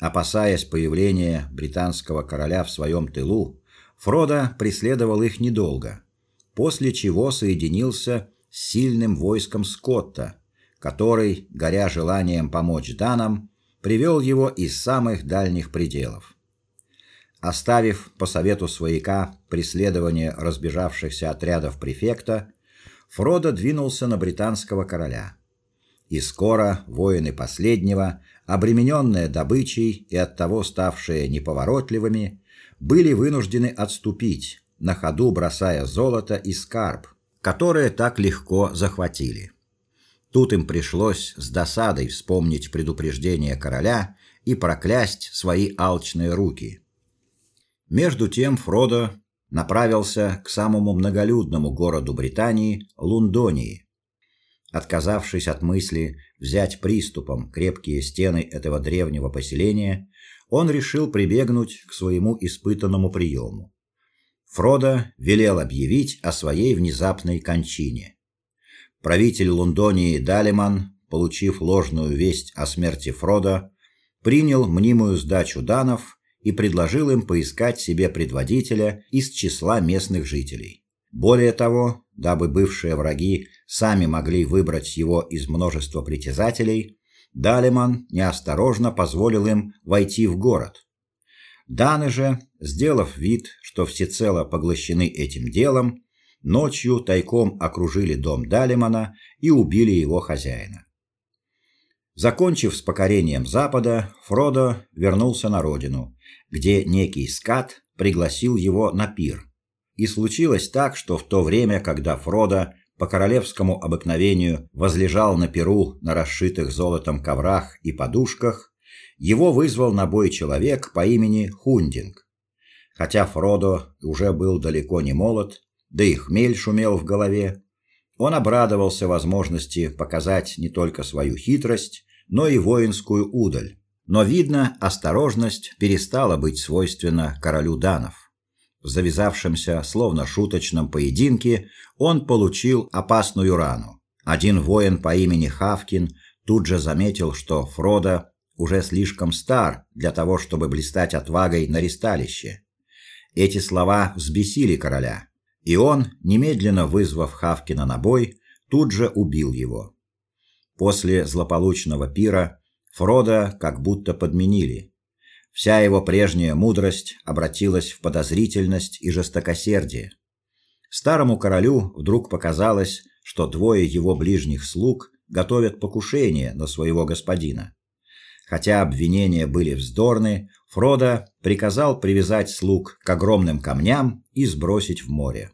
Опасаясь появления британского короля в своем тылу, Фродо преследовал их недолго, после чего соединился сильным войском Скотта, который, горя желанием помочь данам, привел его из самых дальних пределов. Оставив по совету свояка преследование разбежавшихся отрядов префекта, Фродо двинулся на британского короля. И скоро воины последнего, обремененные добычей и оттого ставшие неповоротливыми, были вынуждены отступить, на ходу бросая золото и скарб, которые так легко захватили. Тут им пришлось с досадой вспомнить предупреждение короля и проклясть свои алчные руки. Между тем Фродо направился к самому многолюдному городу Британии Лондонии. Отказавшись от мысли взять приступом крепкие стены этого древнего поселения, он решил прибегнуть к своему испытанному приему. Фродо велел объявить о своей внезапной кончине. Правитель Лондонии Далиман получив ложную весть о смерти Фрода, принял мнимую сдачу данов и предложил им поискать себе предводителя из числа местных жителей. Более того, дабы бывшие враги сами могли выбрать его из множества притязателей, Далеман неосторожно позволил им войти в город. Даны же, сделав вид, что всецело поглощены этим делом, ночью тайком окружили дом Далемана и убили его хозяина. Закончив с покорением Запада, Фродо вернулся на родину, где некий скат пригласил его на пир. И случилось так, что в то время, когда Фродо по королевскому обыкновению возлежал на пиру на расшитых золотом коврах и подушках, его вызвал на бой человек по имени Хундинг. Хотя Фродо уже был далеко не молод, да и хмель шумел в голове, он обрадовался возможности показать не только свою хитрость, но и воинскую удаль. Но видно, осторожность перестала быть свойственна королю данов. В завязавшемся словно шуточном поединке он получил опасную рану. Один воин по имени Хавкин тут же заметил, что Фродо уже слишком стар для того, чтобы блистать отвагой на ристалище. Эти слова взбесили короля, и он, немедленно вызвав Хавкина на бой, тут же убил его. После злополучного пира Фрода как будто подменили. Вся его прежняя мудрость обратилась в подозрительность и жестокосердие. Старому королю вдруг показалось, что двое его ближних слуг готовят покушение на своего господина. Хотя обвинения были вздорны, Фродо приказал привязать слуг к огромным камням и сбросить в море.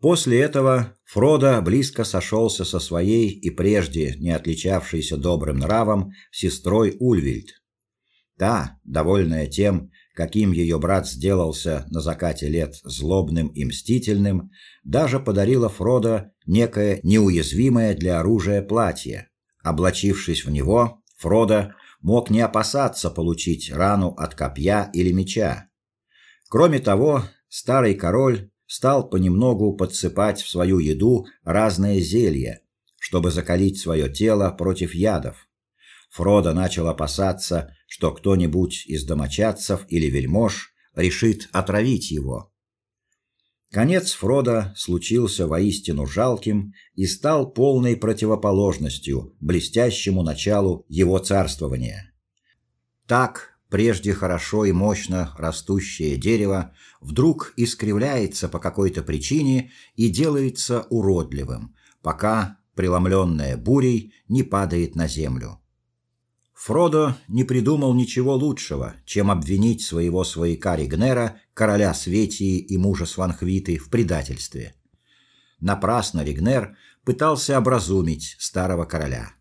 После этого Фродо близко сошелся со своей и прежде не отличавшейся добрым нравом сестрой Ульвильд. Та, довольная тем, каким ее брат сделался на закате лет злобным и мстительным, даже подарила Фродо некое неуязвимое для оружия платье. Облачившись в него, Фродо мог не опасаться получить рану от копья или меча. Кроме того, старый король стал понемногу подсыпать в свою еду разные зелья, чтобы закалить свое тело против ядов. Фродо начал опасаться, что кто-нибудь из домочадцев или вельмож решит отравить его. Конец Фрода случился воистину жалким и стал полной противоположностью блестящему началу его царствования. Так прежде хорошо и мощно растущее дерево вдруг искривляется по какой-то причине и делается уродливым, пока преломленное бурей не падает на землю. Фродо не придумал ничего лучшего, чем обвинить своего свояка Ригнера, короля Светии и мужа Сванхвиты в предательстве. Напрасно Ригнер пытался образумить старого короля.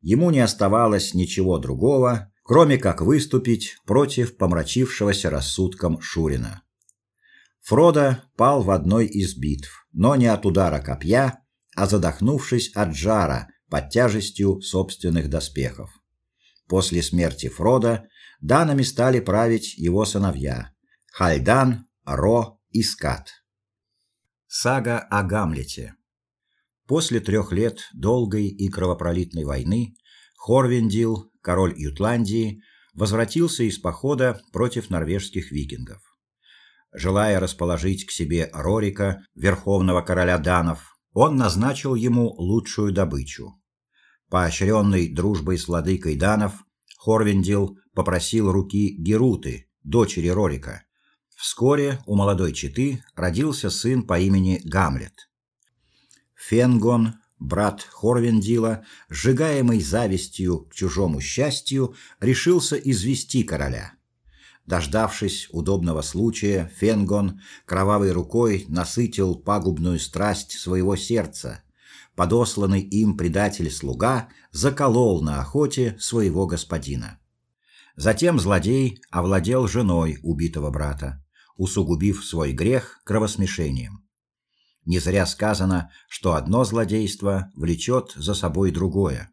Ему не оставалось ничего другого, кроме как выступить против помрачившегося рассудком Шурина. Фродо пал в одной из битв, но не от удара копья, а задохнувшись от жара под тяжестью собственных доспехов. После смерти Фрода данами стали править его сыновья Хальдан, Ро и Скат. Сага о Гамлете. После трех лет долгой и кровопролитной войны Хорвиндил король Ютландии, возвратился из похода против норвежских викингов. Желая расположить к себе Рорика, верховного короля данов, он назначил ему лучшую добычу. Поощренный дружбой с владыкой данов, Хорвиндил попросил руки Геруты, дочери Рорика. Вскоре у молодой четы родился сын по имени Гамлет. Фенгон брат Хорвендила, сжигаемый завистью к чужому счастью, решился извести короля. Дождавшись удобного случая, Фенгон кровавой рукой насытил пагубную страсть своего сердца. Подосланный им предатель-слуга заколол на охоте своего господина. Затем злодей овладел женой убитого брата, усугубив свой грех кровосмешением. Не зря сказано, что одно злодейство влечет за собой другое.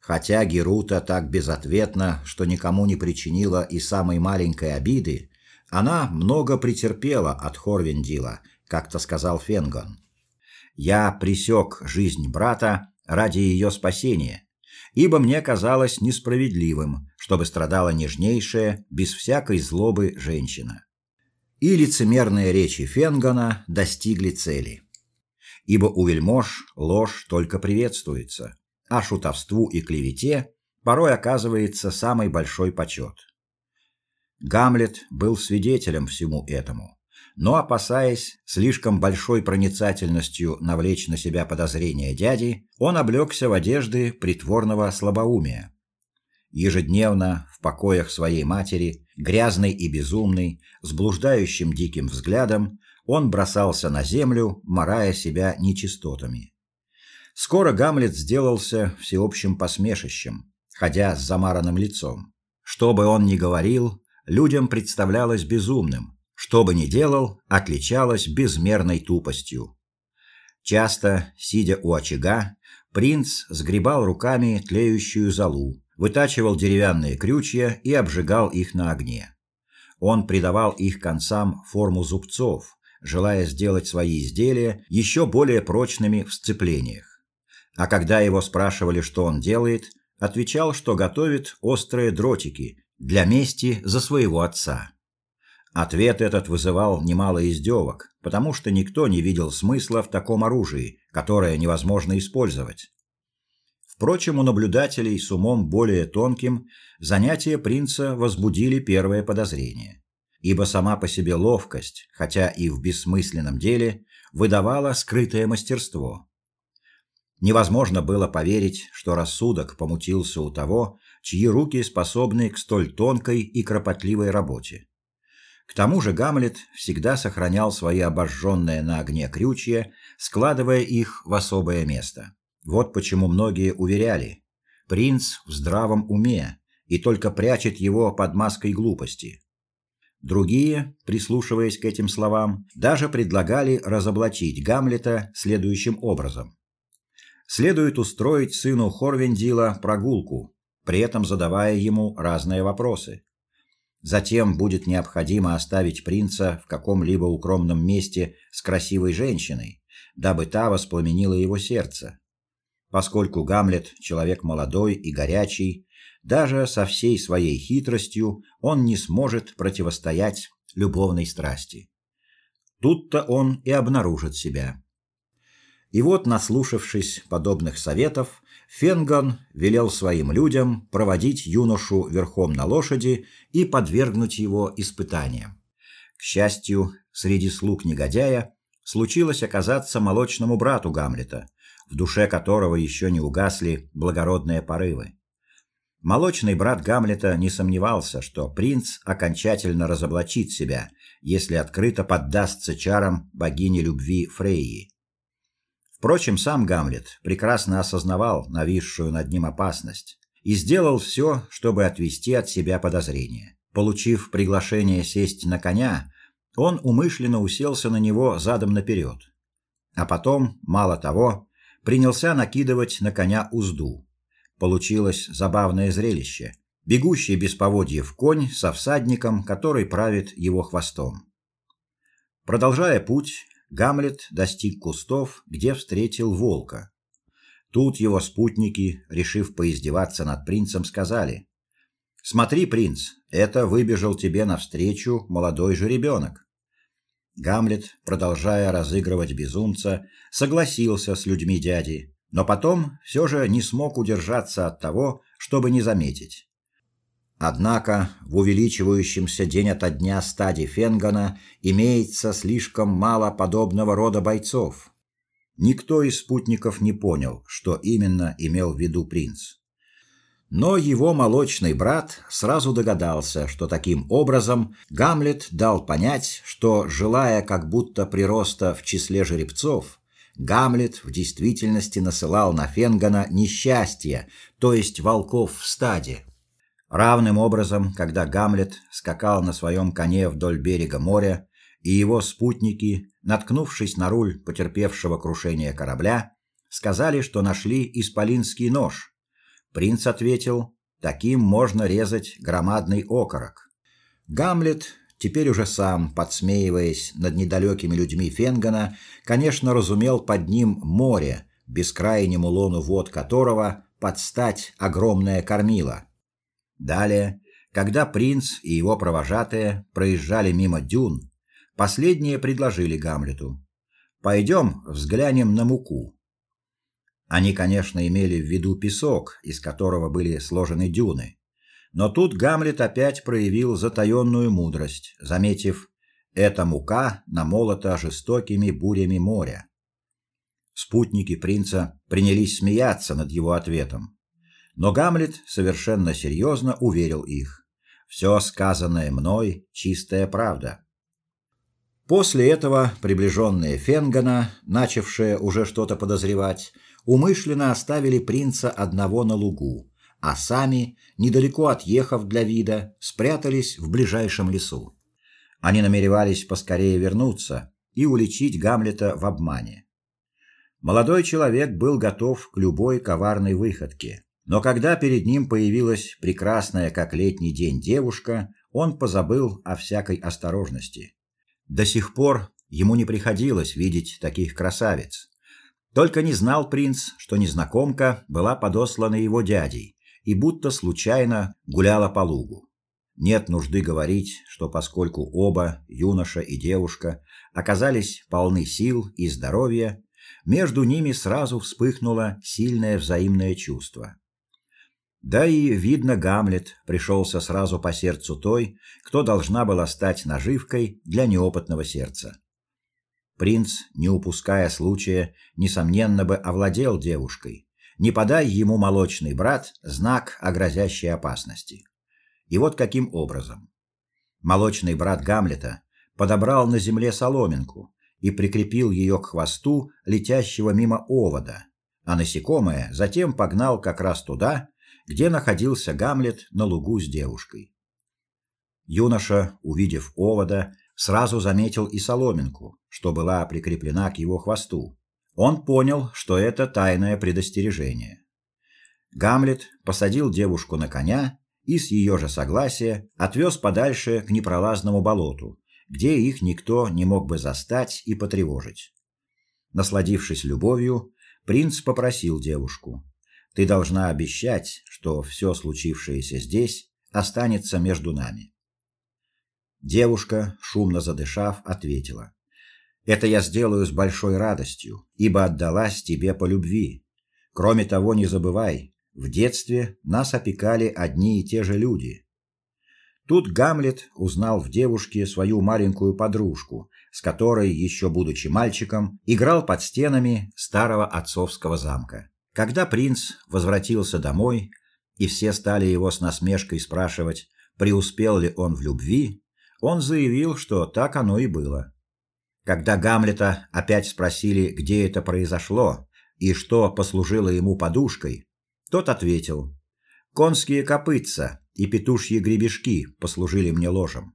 Хотя Герута так безответна, что никому не причинила и самой маленькой обиды, она много претерпела от Хорвендила, как-то сказал Фенгон. Я пресек жизнь брата ради ее спасения, ибо мне казалось несправедливым, чтобы страдала нежнейшая, без всякой злобы женщина. И лицемерные речи Фенгана достигли цели. Ибо у вельмож ложь только приветствуется, а шутовству и клевете порой оказывается самый большой почет. Гамлет был свидетелем всему этому но опасаясь слишком большой проницательностью навлечь на себя подозрения дяди, он облегся в одежды притворного слабоумия. Ежедневно в покоях своей матери, грязный и безумный, с блуждающим диким взглядом, он бросался на землю, марая себя нечистотами. Скоро Гамлет сделался всеобщим посмешищем, ходя с замаранным лицом. Что бы он ни говорил, людям представлялось безумным, что бы ни делал, отличалась безмерной тупостью. Часто, сидя у очага, принц сгребал руками тлеющую золу, вытачивал деревянные крючья и обжигал их на огне. Он придавал их концам форму зубцов, желая сделать свои изделия еще более прочными в сцеплениях. А когда его спрашивали, что он делает, отвечал, что готовит острые дротики для мести за своего отца. Ответ этот вызывал немало издевок, потому что никто не видел смысла в таком оружии, которое невозможно использовать. Впрочем, у наблюдателей с умом более тонким занятия принца возбудили первое подозрение, ибо сама по себе ловкость, хотя и в бессмысленном деле, выдавала скрытое мастерство. Невозможно было поверить, что рассудок помутился у того, чьи руки способны к столь тонкой и кропотливой работе. К тому же Гамлет всегда сохранял свои обожженные на огне крючья, складывая их в особое место. Вот почему многие уверяли: принц в здравом уме и только прячет его под маской глупости. Другие, прислушиваясь к этим словам, даже предлагали разоблачить Гамлета следующим образом: следует устроить сыну Хорвендила прогулку, при этом задавая ему разные вопросы. Затем будет необходимо оставить принца в каком-либо укромном месте с красивой женщиной, дабы та воспламенила его сердце. Поскольку Гамлет человек молодой и горячий, даже со всей своей хитростью он не сможет противостоять любовной страсти. Тут-то он и обнаружит себя. И вот, наслушавшись подобных советов, Фенган велел своим людям проводить юношу верхом на лошади и подвергнуть его испытаниям. К счастью, среди слуг негодяя случилось оказаться молочному брату Гамлета, в душе которого еще не угасли благородные порывы. Молочный брат Гамлета не сомневался, что принц окончательно разоблачит себя, если открыто поддастся чарам богини любви Фрейи. Впрочем, сам Гамлет прекрасно осознавал нависшую над ним опасность и сделал все, чтобы отвести от себя подозрения. Получив приглашение сесть на коня, он умышленно уселся на него задом наперед. А потом, мало того, принялся накидывать на коня узду. Получилось забавное зрелище: бегущий без поводьев конь со всадником, который правит его хвостом. Продолжая путь, Гамлет достиг кустов, где встретил волка. Тут его спутники, решив поиздеваться над принцем, сказали: "Смотри, принц, это выбежал тебе навстречу молодой жеребенок». Гамлет, продолжая разыгрывать безумца, согласился с людьми дяди, но потом все же не смог удержаться от того, чтобы не заметить. Однако в увеличивающемся день ото дня стаде Фенгана имеется слишком мало подобного рода бойцов. Никто из спутников не понял, что именно имел в виду принц. Но его молочный брат сразу догадался, что таким образом Гамлет дал понять, что желая как будто прироста в числе жеребцов, Гамлет в действительности насылал на Фенгана несчастье, то есть волков в стаде. Равным образом, когда Гамлет скакал на своем коне вдоль берега моря, и его спутники, наткнувшись на руль потерпевшего крушение корабля, сказали, что нашли исполинский нож. Принц ответил: "Таким можно резать громадный окорок". Гамлет, теперь уже сам подсмеиваясь над недалекими людьми Фенгана, конечно, разумел под ним море, бескрайнему лону вод которого подстать огромное кормило. Далее, когда принц и его провожатые проезжали мимо дюн, последние предложили Гамлету: "Пойдем взглянем на муку". Они, конечно, имели в виду песок, из которого были сложены дюны. Но тут Гамлет опять проявил затаённую мудрость, заметив: "Эта мука намолота жестокими бурями моря". Спутники принца принялись смеяться над его ответом. Но Гамлет совершенно серьезно уверил их: все сказанное мной чистая правда. После этого приближенные Фенгана, начавшие уже что-то подозревать, умышленно оставили принца одного на лугу, а сами, недалеко отъехав для вида, спрятались в ближайшем лесу. Они намеревались поскорее вернуться и уличить Гамлета в обмане. Молодой человек был готов к любой коварной выходке, но когда перед ним появилась прекрасная, как летний день, девушка, он позабыл о всякой осторожности. До сих пор ему не приходилось видеть таких красавиц. Только не знал принц, что незнакомка была подослана его дядей и будто случайно гуляла по лугу. Нет нужды говорить, что поскольку оба, юноша и девушка, оказались полны сил и здоровья, между ними сразу вспыхнуло сильное взаимное чувство. Да и видно, Гамлет пришелся сразу по сердцу той, кто должна была стать наживкой для неопытного сердца. Принц, не упуская случая, несомненно бы овладел девушкой. Не подай ему молочный брат знак о грозящей опасности. И вот каким образом. Молочный брат Гамлета подобрал на земле соломинку, и прикрепил ее к хвосту летящего мимо овода, а насекомое затем погнал как раз туда, где находился Гамлет на лугу с девушкой. Юноша, увидев овода, сразу заметил и соломинку, что была прикреплена к его хвосту. Он понял, что это тайное предостережение. Гамлет посадил девушку на коня и с ее же согласия отвез подальше к непролазному болоту, где их никто не мог бы застать и потревожить. Насладившись любовью, принц попросил девушку: "Ты должна обещать, что все случившееся здесь останется между нами". Девушка, шумно задышав, ответила: "Это я сделаю с большой радостью, ибо отдалась тебе по любви. Кроме того, не забывай, в детстве нас опекали одни и те же люди. Тут Гамлет узнал в девушке свою маленькую подружку, с которой еще будучи мальчиком играл под стенами старого отцовского замка. Когда принц возвратился домой, и все стали его с насмешкой спрашивать, преуспел ли он в любви, он заявил, что так оно и было. Когда Гамлета опять спросили, где это произошло и что послужило ему подушкой, тот ответил: "Конские копытца, и петушьи гребешки послужили мне ложем.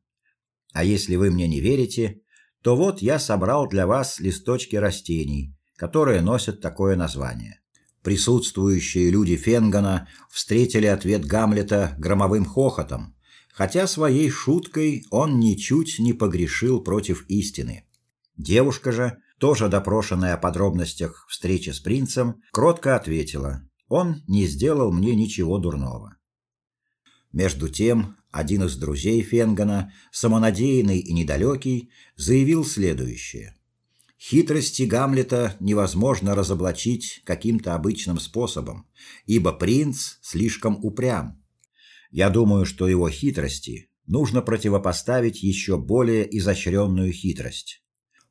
А если вы мне не верите, то вот я собрал для вас листочки растений, которые носят такое название. Присутствующие люди Фенгана встретили ответ Гамлета громовым хохотом, хотя своей шуткой он ничуть не погрешил против истины. Девушка же, тоже допрошенная о подробностях встречи с принцем, кротко ответила: "Он не сделал мне ничего дурного". Между тем, один из друзей Фенгана, самонадеянный и недалекий, заявил следующее: Хитрости Гамлета невозможно разоблачить каким-то обычным способом, ибо принц слишком упрям. Я думаю, что его хитрости нужно противопоставить еще более изощренную хитрость.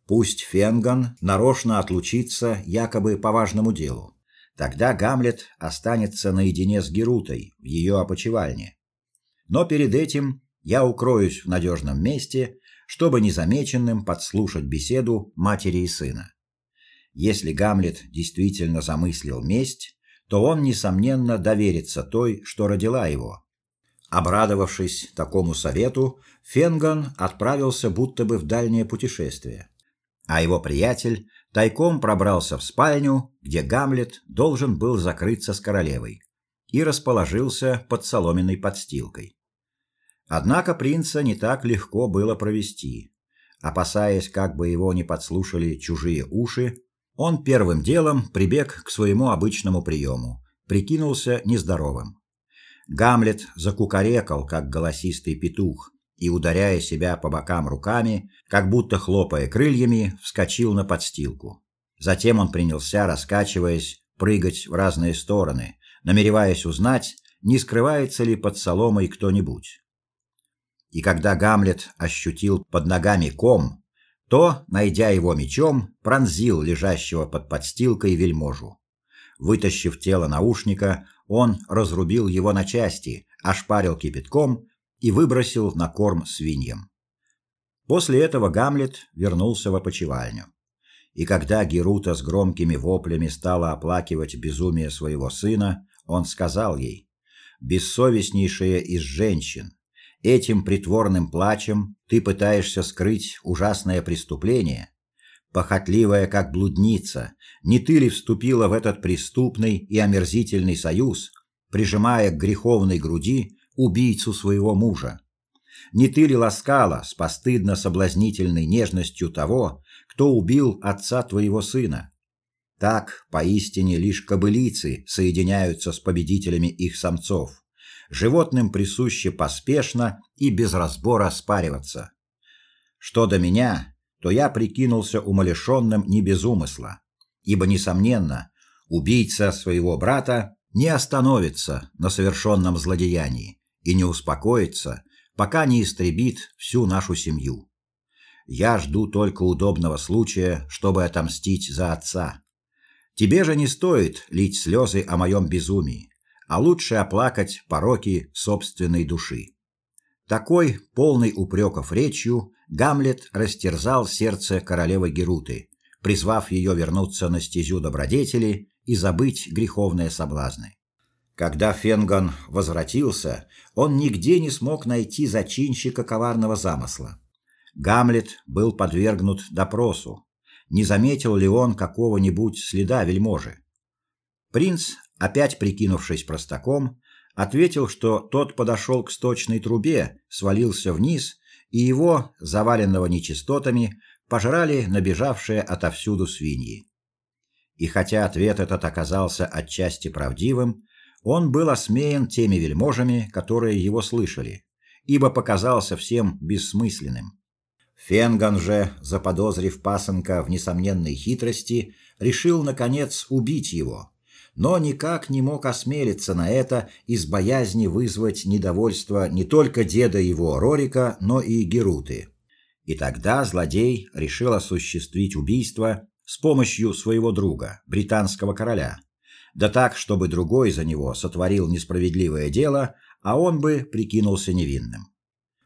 Пусть Фенган нарочно отлучится якобы по важному делу. Тогда Гамлет останется наедине с Герутой в ее опочивальне. Но перед этим я укроюсь в надежном месте, чтобы незамеченным подслушать беседу матери и сына. Если Гамлет действительно замыслил месть, то он несомненно доверится той, что родила его. Обрадовавшись такому совету, Фенган отправился будто бы в дальнее путешествие, а его приятель тайком пробрался в спальню, где Гамлет должен был закрыться с королевой, и расположился под соломенной подстилкой. Однако принца не так легко было провести. Опасаясь, как бы его не подслушали чужие уши, Он первым делом прибег к своему обычному приему, прикинулся нездоровым. Гамлет закукарекал, как голосистый петух, и ударяя себя по бокам руками, как будто хлопая крыльями, вскочил на подстилку. Затем он принялся, раскачиваясь, прыгать в разные стороны, намереваясь узнать, не скрывается ли под соломой кто-нибудь. И когда Гамлет ощутил под ногами ком, то, найдя его мечом, пронзил лежащего под подстилкой вельможу. Вытащив тело наушника, он разрубил его на части, ошпарил кипятком и выбросил на корм свиньям. После этого Гамлет вернулся в опочивальню. И когда Герута с громкими воплями стала оплакивать безумие своего сына, он сказал ей: "Бессовестнейшая из женщин, этим притворным плачем ты пытаешься скрыть ужасное преступление, похотливая как блудница, не ты ли вступила в этот преступный и омерзительный союз, прижимая к греховной груди убийцу своего мужа? Не ты ли ласкала с постыдно соблазнительной нежностью того, кто убил отца твоего сына? Так, поистине лишь кобылицы соединяются с победителями их самцов. Животным присуще поспешно и без разбора спариваться. Что до меня, то я прикинулся умалишенным не без умысла, ибо несомненно, убийца своего брата не остановится на совершенном злодеянии и не успокоится, пока не истребит всю нашу семью. Я жду только удобного случая, чтобы отомстить за отца. Тебе же не стоит лить слезы о моем безумии, а лучше оплакать пороки собственной души. Такой, полный упреков речью, Гамлет растерзал сердце королевы Геруты, призвав ее вернуться на стезю добродетели и забыть греховные соблазны. Когда Фенган возвратился, он нигде не смог найти зачинщика коварного замысла. Гамлет был подвергнут допросу. Не заметил ли он какого-нибудь следа вельможи? Принц, опять прикинувшись простаком, ответил, что тот подошел к сточной трубе, свалился вниз и его, заваленного нечистотами, пожрали набежавшие отовсюду свиньи. И хотя ответ этот оказался отчасти правдивым, он был осмеян теми вельможами, которые его слышали, ибо показался всем бессмысленным. Фенган же, заподозрив пасынка в несомненной хитрости, решил наконец убить его, но никак не мог осмелиться на это из боязни вызвать недовольство не только деда его Рорика, но и Геруты. И тогда злодей решил осуществить убийство с помощью своего друга, британского короля. Да так, чтобы другой за него сотворил несправедливое дело, а он бы прикинулся невинным.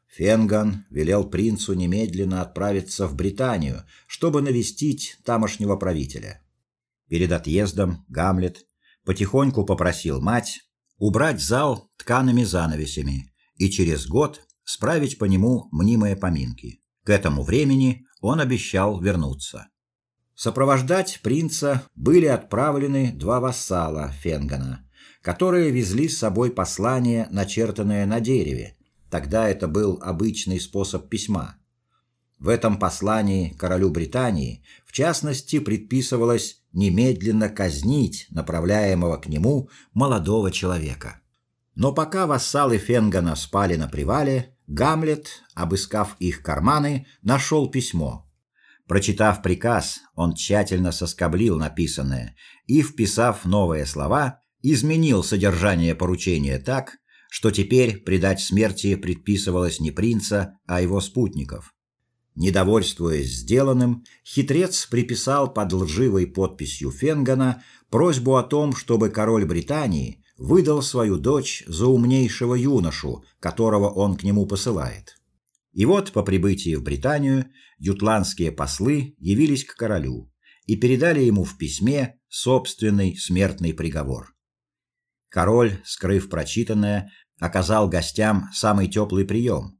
Фенган велел принцу немедленно отправиться в Британию, чтобы навестить тамошнего правителя. Перед отъездом Гамлет потихоньку попросил мать убрать зал ткаными занавесями и через год справить по нему мнимые поминки. К этому времени он обещал вернуться. Сопровождать принца были отправлены два вассала Фенгана, которые везли с собой послание, начертанное на дереве. Тогда это был обычный способ письма. В этом послании королю Британии, в частности, предписывалось немедленно казнить направляемого к нему молодого человека. Но пока вассалы Фенгана спали на привале, Гамлет, обыскав их карманы, нашел письмо. Прочитав приказ, он тщательно соскоблил написанное и, вписав новые слова, изменил содержание поручения так, что теперь предать смерти предписывалось не принца, а его спутников. Недовольствуясь сделанным, хитрец приписал под лживой подписью Фенгана просьбу о том, чтобы король Британии выдал свою дочь за умнейшего юношу, которого он к нему посылает. И вот по прибытии в Британию ютландские послы явились к королю и передали ему в письме собственный смертный приговор. Король, скрыв прочитанное, оказал гостям самый теплый прием.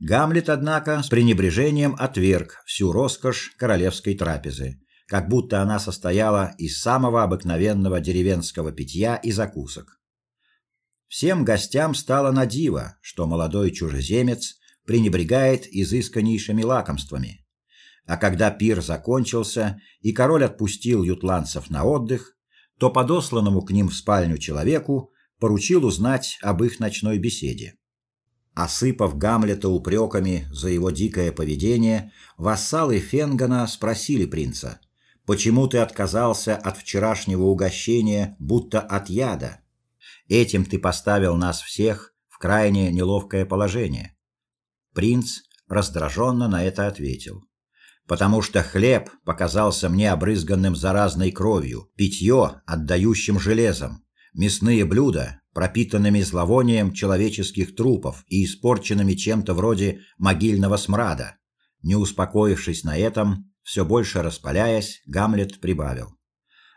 Гамлет, однако, с пренебрежением отверг всю роскошь королевской трапезы, как будто она состояла из самого обыкновенного деревенского питья и закусок. Всем гостям стало на диво, что молодой чужеземец пренебрегает изысканнейшими лакомствами. А когда пир закончился и король отпустил ютландцев на отдых, то подосланному к ним в спальню человеку поручил узнать об их ночной беседе. Осыпав Гамлета упреками за его дикое поведение, вассалы Фенгана спросили принца: "Почему ты отказался от вчерашнего угощения, будто от яда? Этим ты поставил нас всех в крайне неловкое положение". Принц раздраженно на это ответил: "Потому что хлеб показался мне обрызганным заразной кровью, питье отдающим железом, мясные блюда пропитанными зловонием человеческих трупов и испорченными чем-то вроде могильного смрада. Не успокоившись на этом, все больше распаляясь, Гамлет прибавил: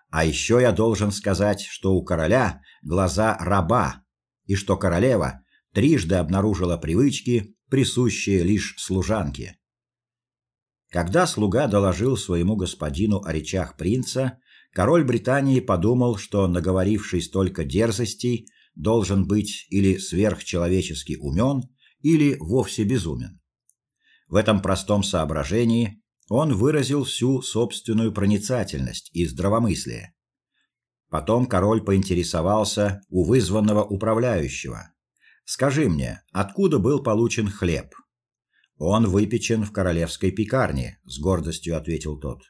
"А еще я должен сказать, что у короля глаза раба, и что королева трижды обнаружила привычки, присущие лишь служанке". Когда слуга доложил своему господину о речах принца, король Британии подумал, что наговоривший столько дерзостей должен быть или сверхчеловечески умен, или вовсе безумен. В этом простом соображении он выразил всю собственную проницательность и здравомыслие. Потом король поинтересовался у вызванного управляющего: "Скажи мне, откуда был получен хлеб?" "Он выпечен в королевской пекарне", с гордостью ответил тот.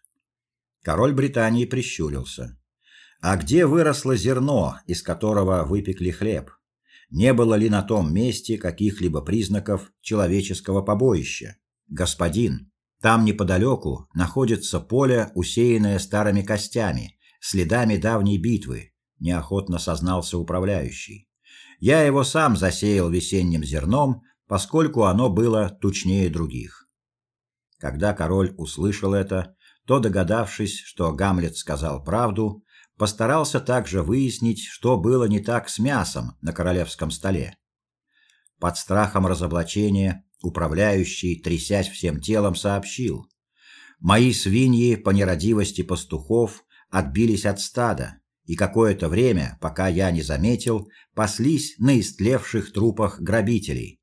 Король Британии прищурился. А где выросло зерно, из которого выпекли хлеб? Не было ли на том месте каких-либо признаков человеческого побоища? Господин, там неподалеку находится поле, усеянное старыми костями, следами давней битвы, неохотно сознался управляющий. Я его сам засеял весенним зерном, поскольку оно было тучнее других. Когда король услышал это, то догадавшись, что Гамлет сказал правду, постарался также выяснить, что было не так с мясом на королевском столе. Под страхом разоблачения управляющий, трясясь всем телом, сообщил: "Мои свиньи по нерадивости пастухов отбились от стада, и какое-то время, пока я не заметил, паслись на истлевших трупах грабителей".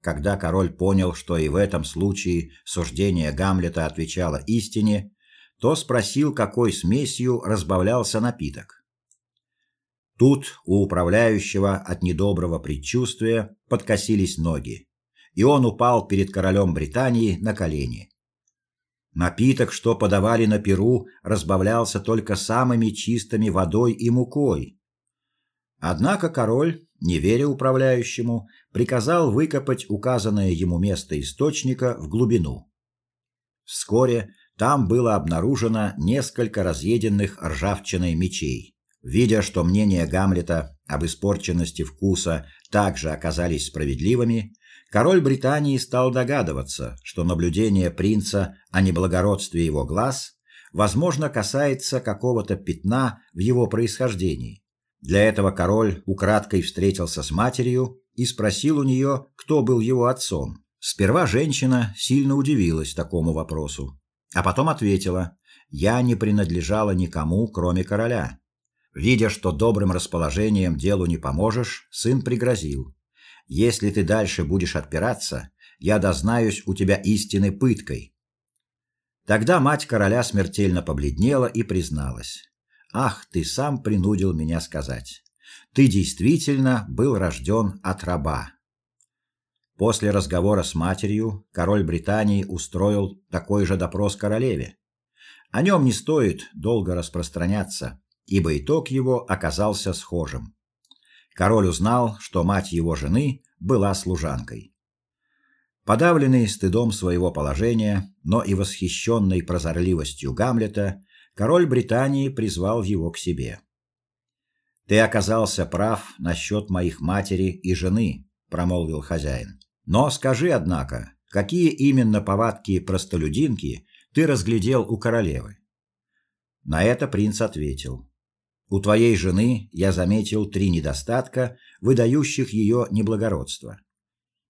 Когда король понял, что и в этом случае суждение Гамлета отвечало истине, то спросил, какой смесью разбавлялся напиток. Тут у управляющего от недоброго предчувствия подкосились ноги, и он упал перед королем Британии на колени. Напиток, что подавали на Перу, разбавлялся только самыми чистыми водой и мукой. Однако король, не веря управляющему, приказал выкопать указанное ему место источника в глубину. Вскоре там было обнаружено несколько разъеденных ржавчиной мечей. Видя, что мнения Гамлета об испорченности вкуса также оказались справедливыми, король Британии стал догадываться, что наблюдение принца о неблагородстве его глаз возможно касается какого-то пятна в его происхождении. Для этого король украдкой встретился с матерью и спросил у нее, кто был его отцом. Сперва женщина сильно удивилась такому вопросу а потом ответила: "Я не принадлежала никому, кроме короля". Видя, что добрым расположением делу не поможешь, сын пригрозил: "Если ты дальше будешь отпираться, я дознаюсь у тебя истины пыткой". Тогда мать короля смертельно побледнела и призналась: "Ах, ты сам принудил меня сказать. Ты действительно был рожден от раба". После разговора с матерью король Британии устроил такой же допрос королеве. О нем не стоит долго распространяться, ибо итог его оказался схожим. Король узнал, что мать его жены была служанкой. Подавленный стыдом своего положения, но и восхищенный прозорливостью Гамлета, король Британии призвал его к себе. Ты оказался прав насчет моих матери и жены, промолвил хозяин. Но скажи, однако, какие именно повадки простолюдинки ты разглядел у королевы? На это принц ответил: У твоей жены я заметил три недостатка, выдающих ее неблагородство.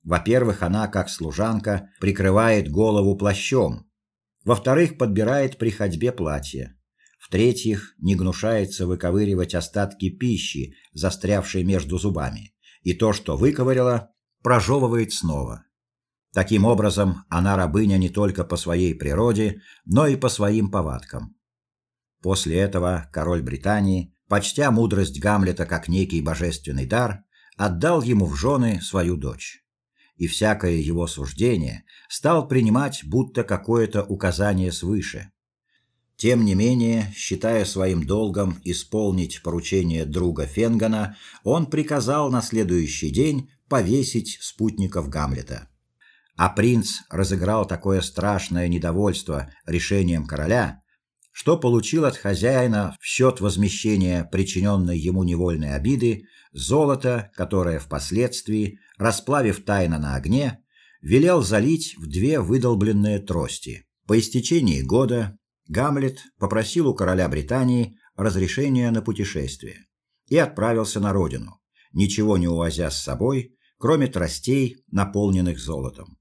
Во-первых, она, как служанка, прикрывает голову плащом. Во-вторых, подбирает при ходьбе платье. В-третьих, не гнушается выковыривать остатки пищи, застрявшей между зубами. И то, что выковырила, прожевывает снова. Таким образом, она рабыня не только по своей природе, но и по своим повадкам. После этого король Британии, почтя мудрость Гамлета как некий божественный дар, отдал ему в жены свою дочь. И всякое его суждение стал принимать будто какое-то указание свыше. Тем не менее, считая своим долгом исполнить поручение друга Фенгана, он приказал на следующий день повесить спутников Гамлета. А принц разыграл такое страшное недовольство решением короля, что получил от хозяина в счет возмещения причиненной ему невольной обиды золото, которое впоследствии, расплавив тайно на огне, велел залить в две выдолбленные трости. По истечении года Гамлет попросил у короля Британии разрешения на путешествие и отправился на родину, ничего не увозя с собой, кроме тростей, наполненных золотом.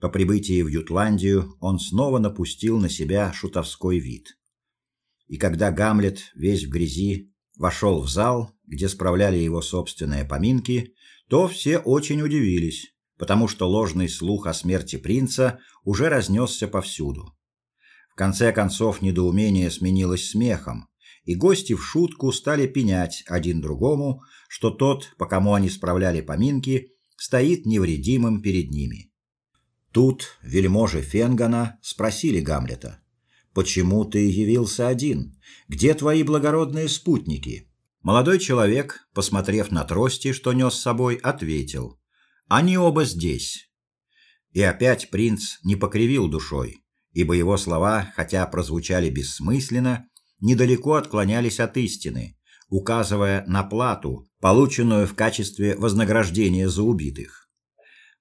По прибытии в Ютландию он снова напустил на себя шутовской вид. И когда Гамлет, весь в грязи, вошел в зал, где справляли его собственные поминки, то все очень удивились, потому что ложный слух о смерти принца уже разнесся повсюду. В конце концов недоумение сменилось смехом, и гости в шутку стали пенять один другому, что тот, по кому они справляли поминки, стоит невредимым перед ними. Тут вельможи Фенгана спросили Гамлета: "Почему ты явился один? Где твои благородные спутники?" Молодой человек, посмотрев на трости, что нес с собой, ответил: "Они оба здесь". И опять принц не покривил душой, ибо его слова, хотя прозвучали бессмысленно, недалеко отклонялись от истины, указывая на плату, полученную в качестве вознаграждения за убитых.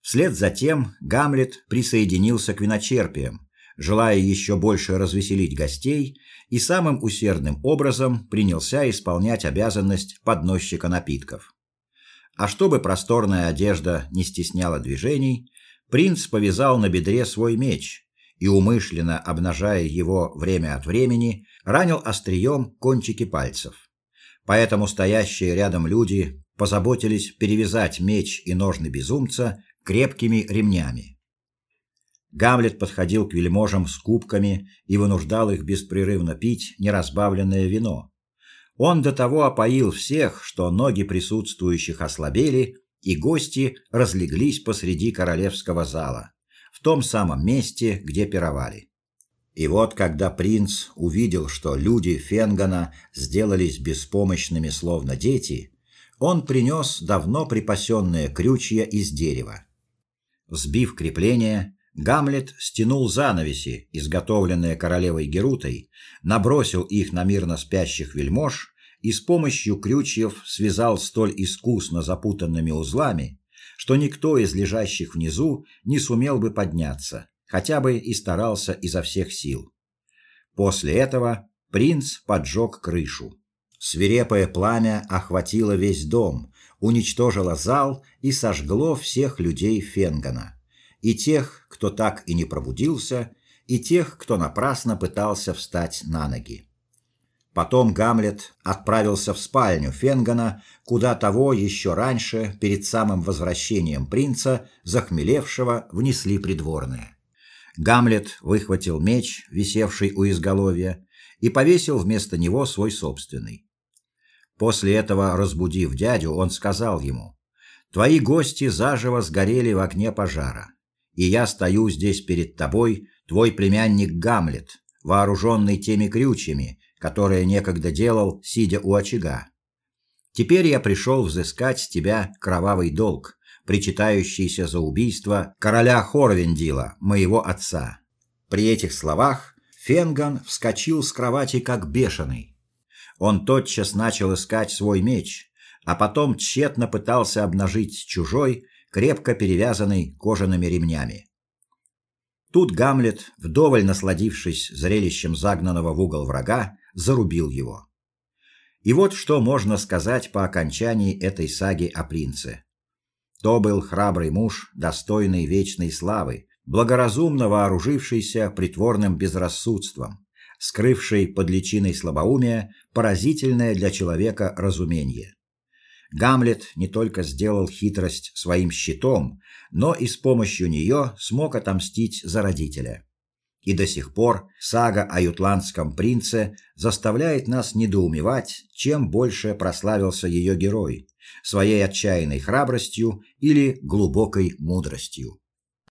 Вслед за тем Гамлет присоединился к виночерпиям, желая еще больше развеселить гостей, и самым усердным образом принялся исполнять обязанность подносчика напитков. А чтобы просторная одежда не стесняла движений, принц повязал на бедре свой меч и умышленно обнажая его время от времени, ранил острием кончики пальцев. Поэтому стоящие рядом люди позаботились перевязать меч и ножны безумца крепкими ремнями. Гамлет подходил к вельможам с кубками и вынуждал их беспрерывно пить неразбавленное вино. Он до того опоил всех, что ноги присутствующих ослабели, и гости разлеглись посреди королевского зала, в том самом месте, где пировали. И вот когда принц увидел, что люди Фенгана сделались беспомощными словно дети, он принес давно припасенные крючья из дерева. Взбив крепление, Гамлет стянул занавеси, изготовленные королевой Герутой, набросил их на мирно спящих вельмож и с помощью крючьев связал столь искусно запутанными узлами, что никто из лежащих внизу не сумел бы подняться, хотя бы и старался изо всех сил. После этого принц поджег крышу. Свирепое пламя охватило весь дом, уничтожило зал и сожгло всех людей Фенгана, и тех, кто так и не пробудился, и тех, кто напрасно пытался встать на ноги. Потом Гамлет отправился в спальню Фенгана, куда того еще раньше, перед самым возвращением принца, захмелевшего, внесли придворные. Гамлет выхватил меч, висевший у изголовья, и повесил вместо него свой собственный. После этого, разбудив дядю, он сказал ему: "Твои гости заживо сгорели в огне пожара, и я стою здесь перед тобой, твой племянник Гамлет, вооруженный теми крючьями, которые некогда делал, сидя у очага. Теперь я пришел взыскать с тебя кровавый долг, причитающийся за убийство короля Хорвендила, моего отца". При этих словах Фенган вскочил с кровати как бешеный он тотчас начал искать свой меч, а потом тщетно пытался обнажить чужой, крепко перевязанный кожаными ремнями. Тут Гамлет, вдоволь насладившись зрелищем загнанного в угол врага, зарубил его. И вот что можно сказать по окончании этой саги о принце. То был храбрый муж, достойный вечной славы, благоразумно вооружившийся притворным безрассудством, скрывший под личиной слабоумия поразительное для человека разумение. Гамлет не только сделал хитрость своим щитом, но и с помощью нее смог отомстить за родителя. И до сих пор сага о ютландском принце заставляет нас недоумевать, чем больше прославился ее герой: своей отчаянной храбростью или глубокой мудростью.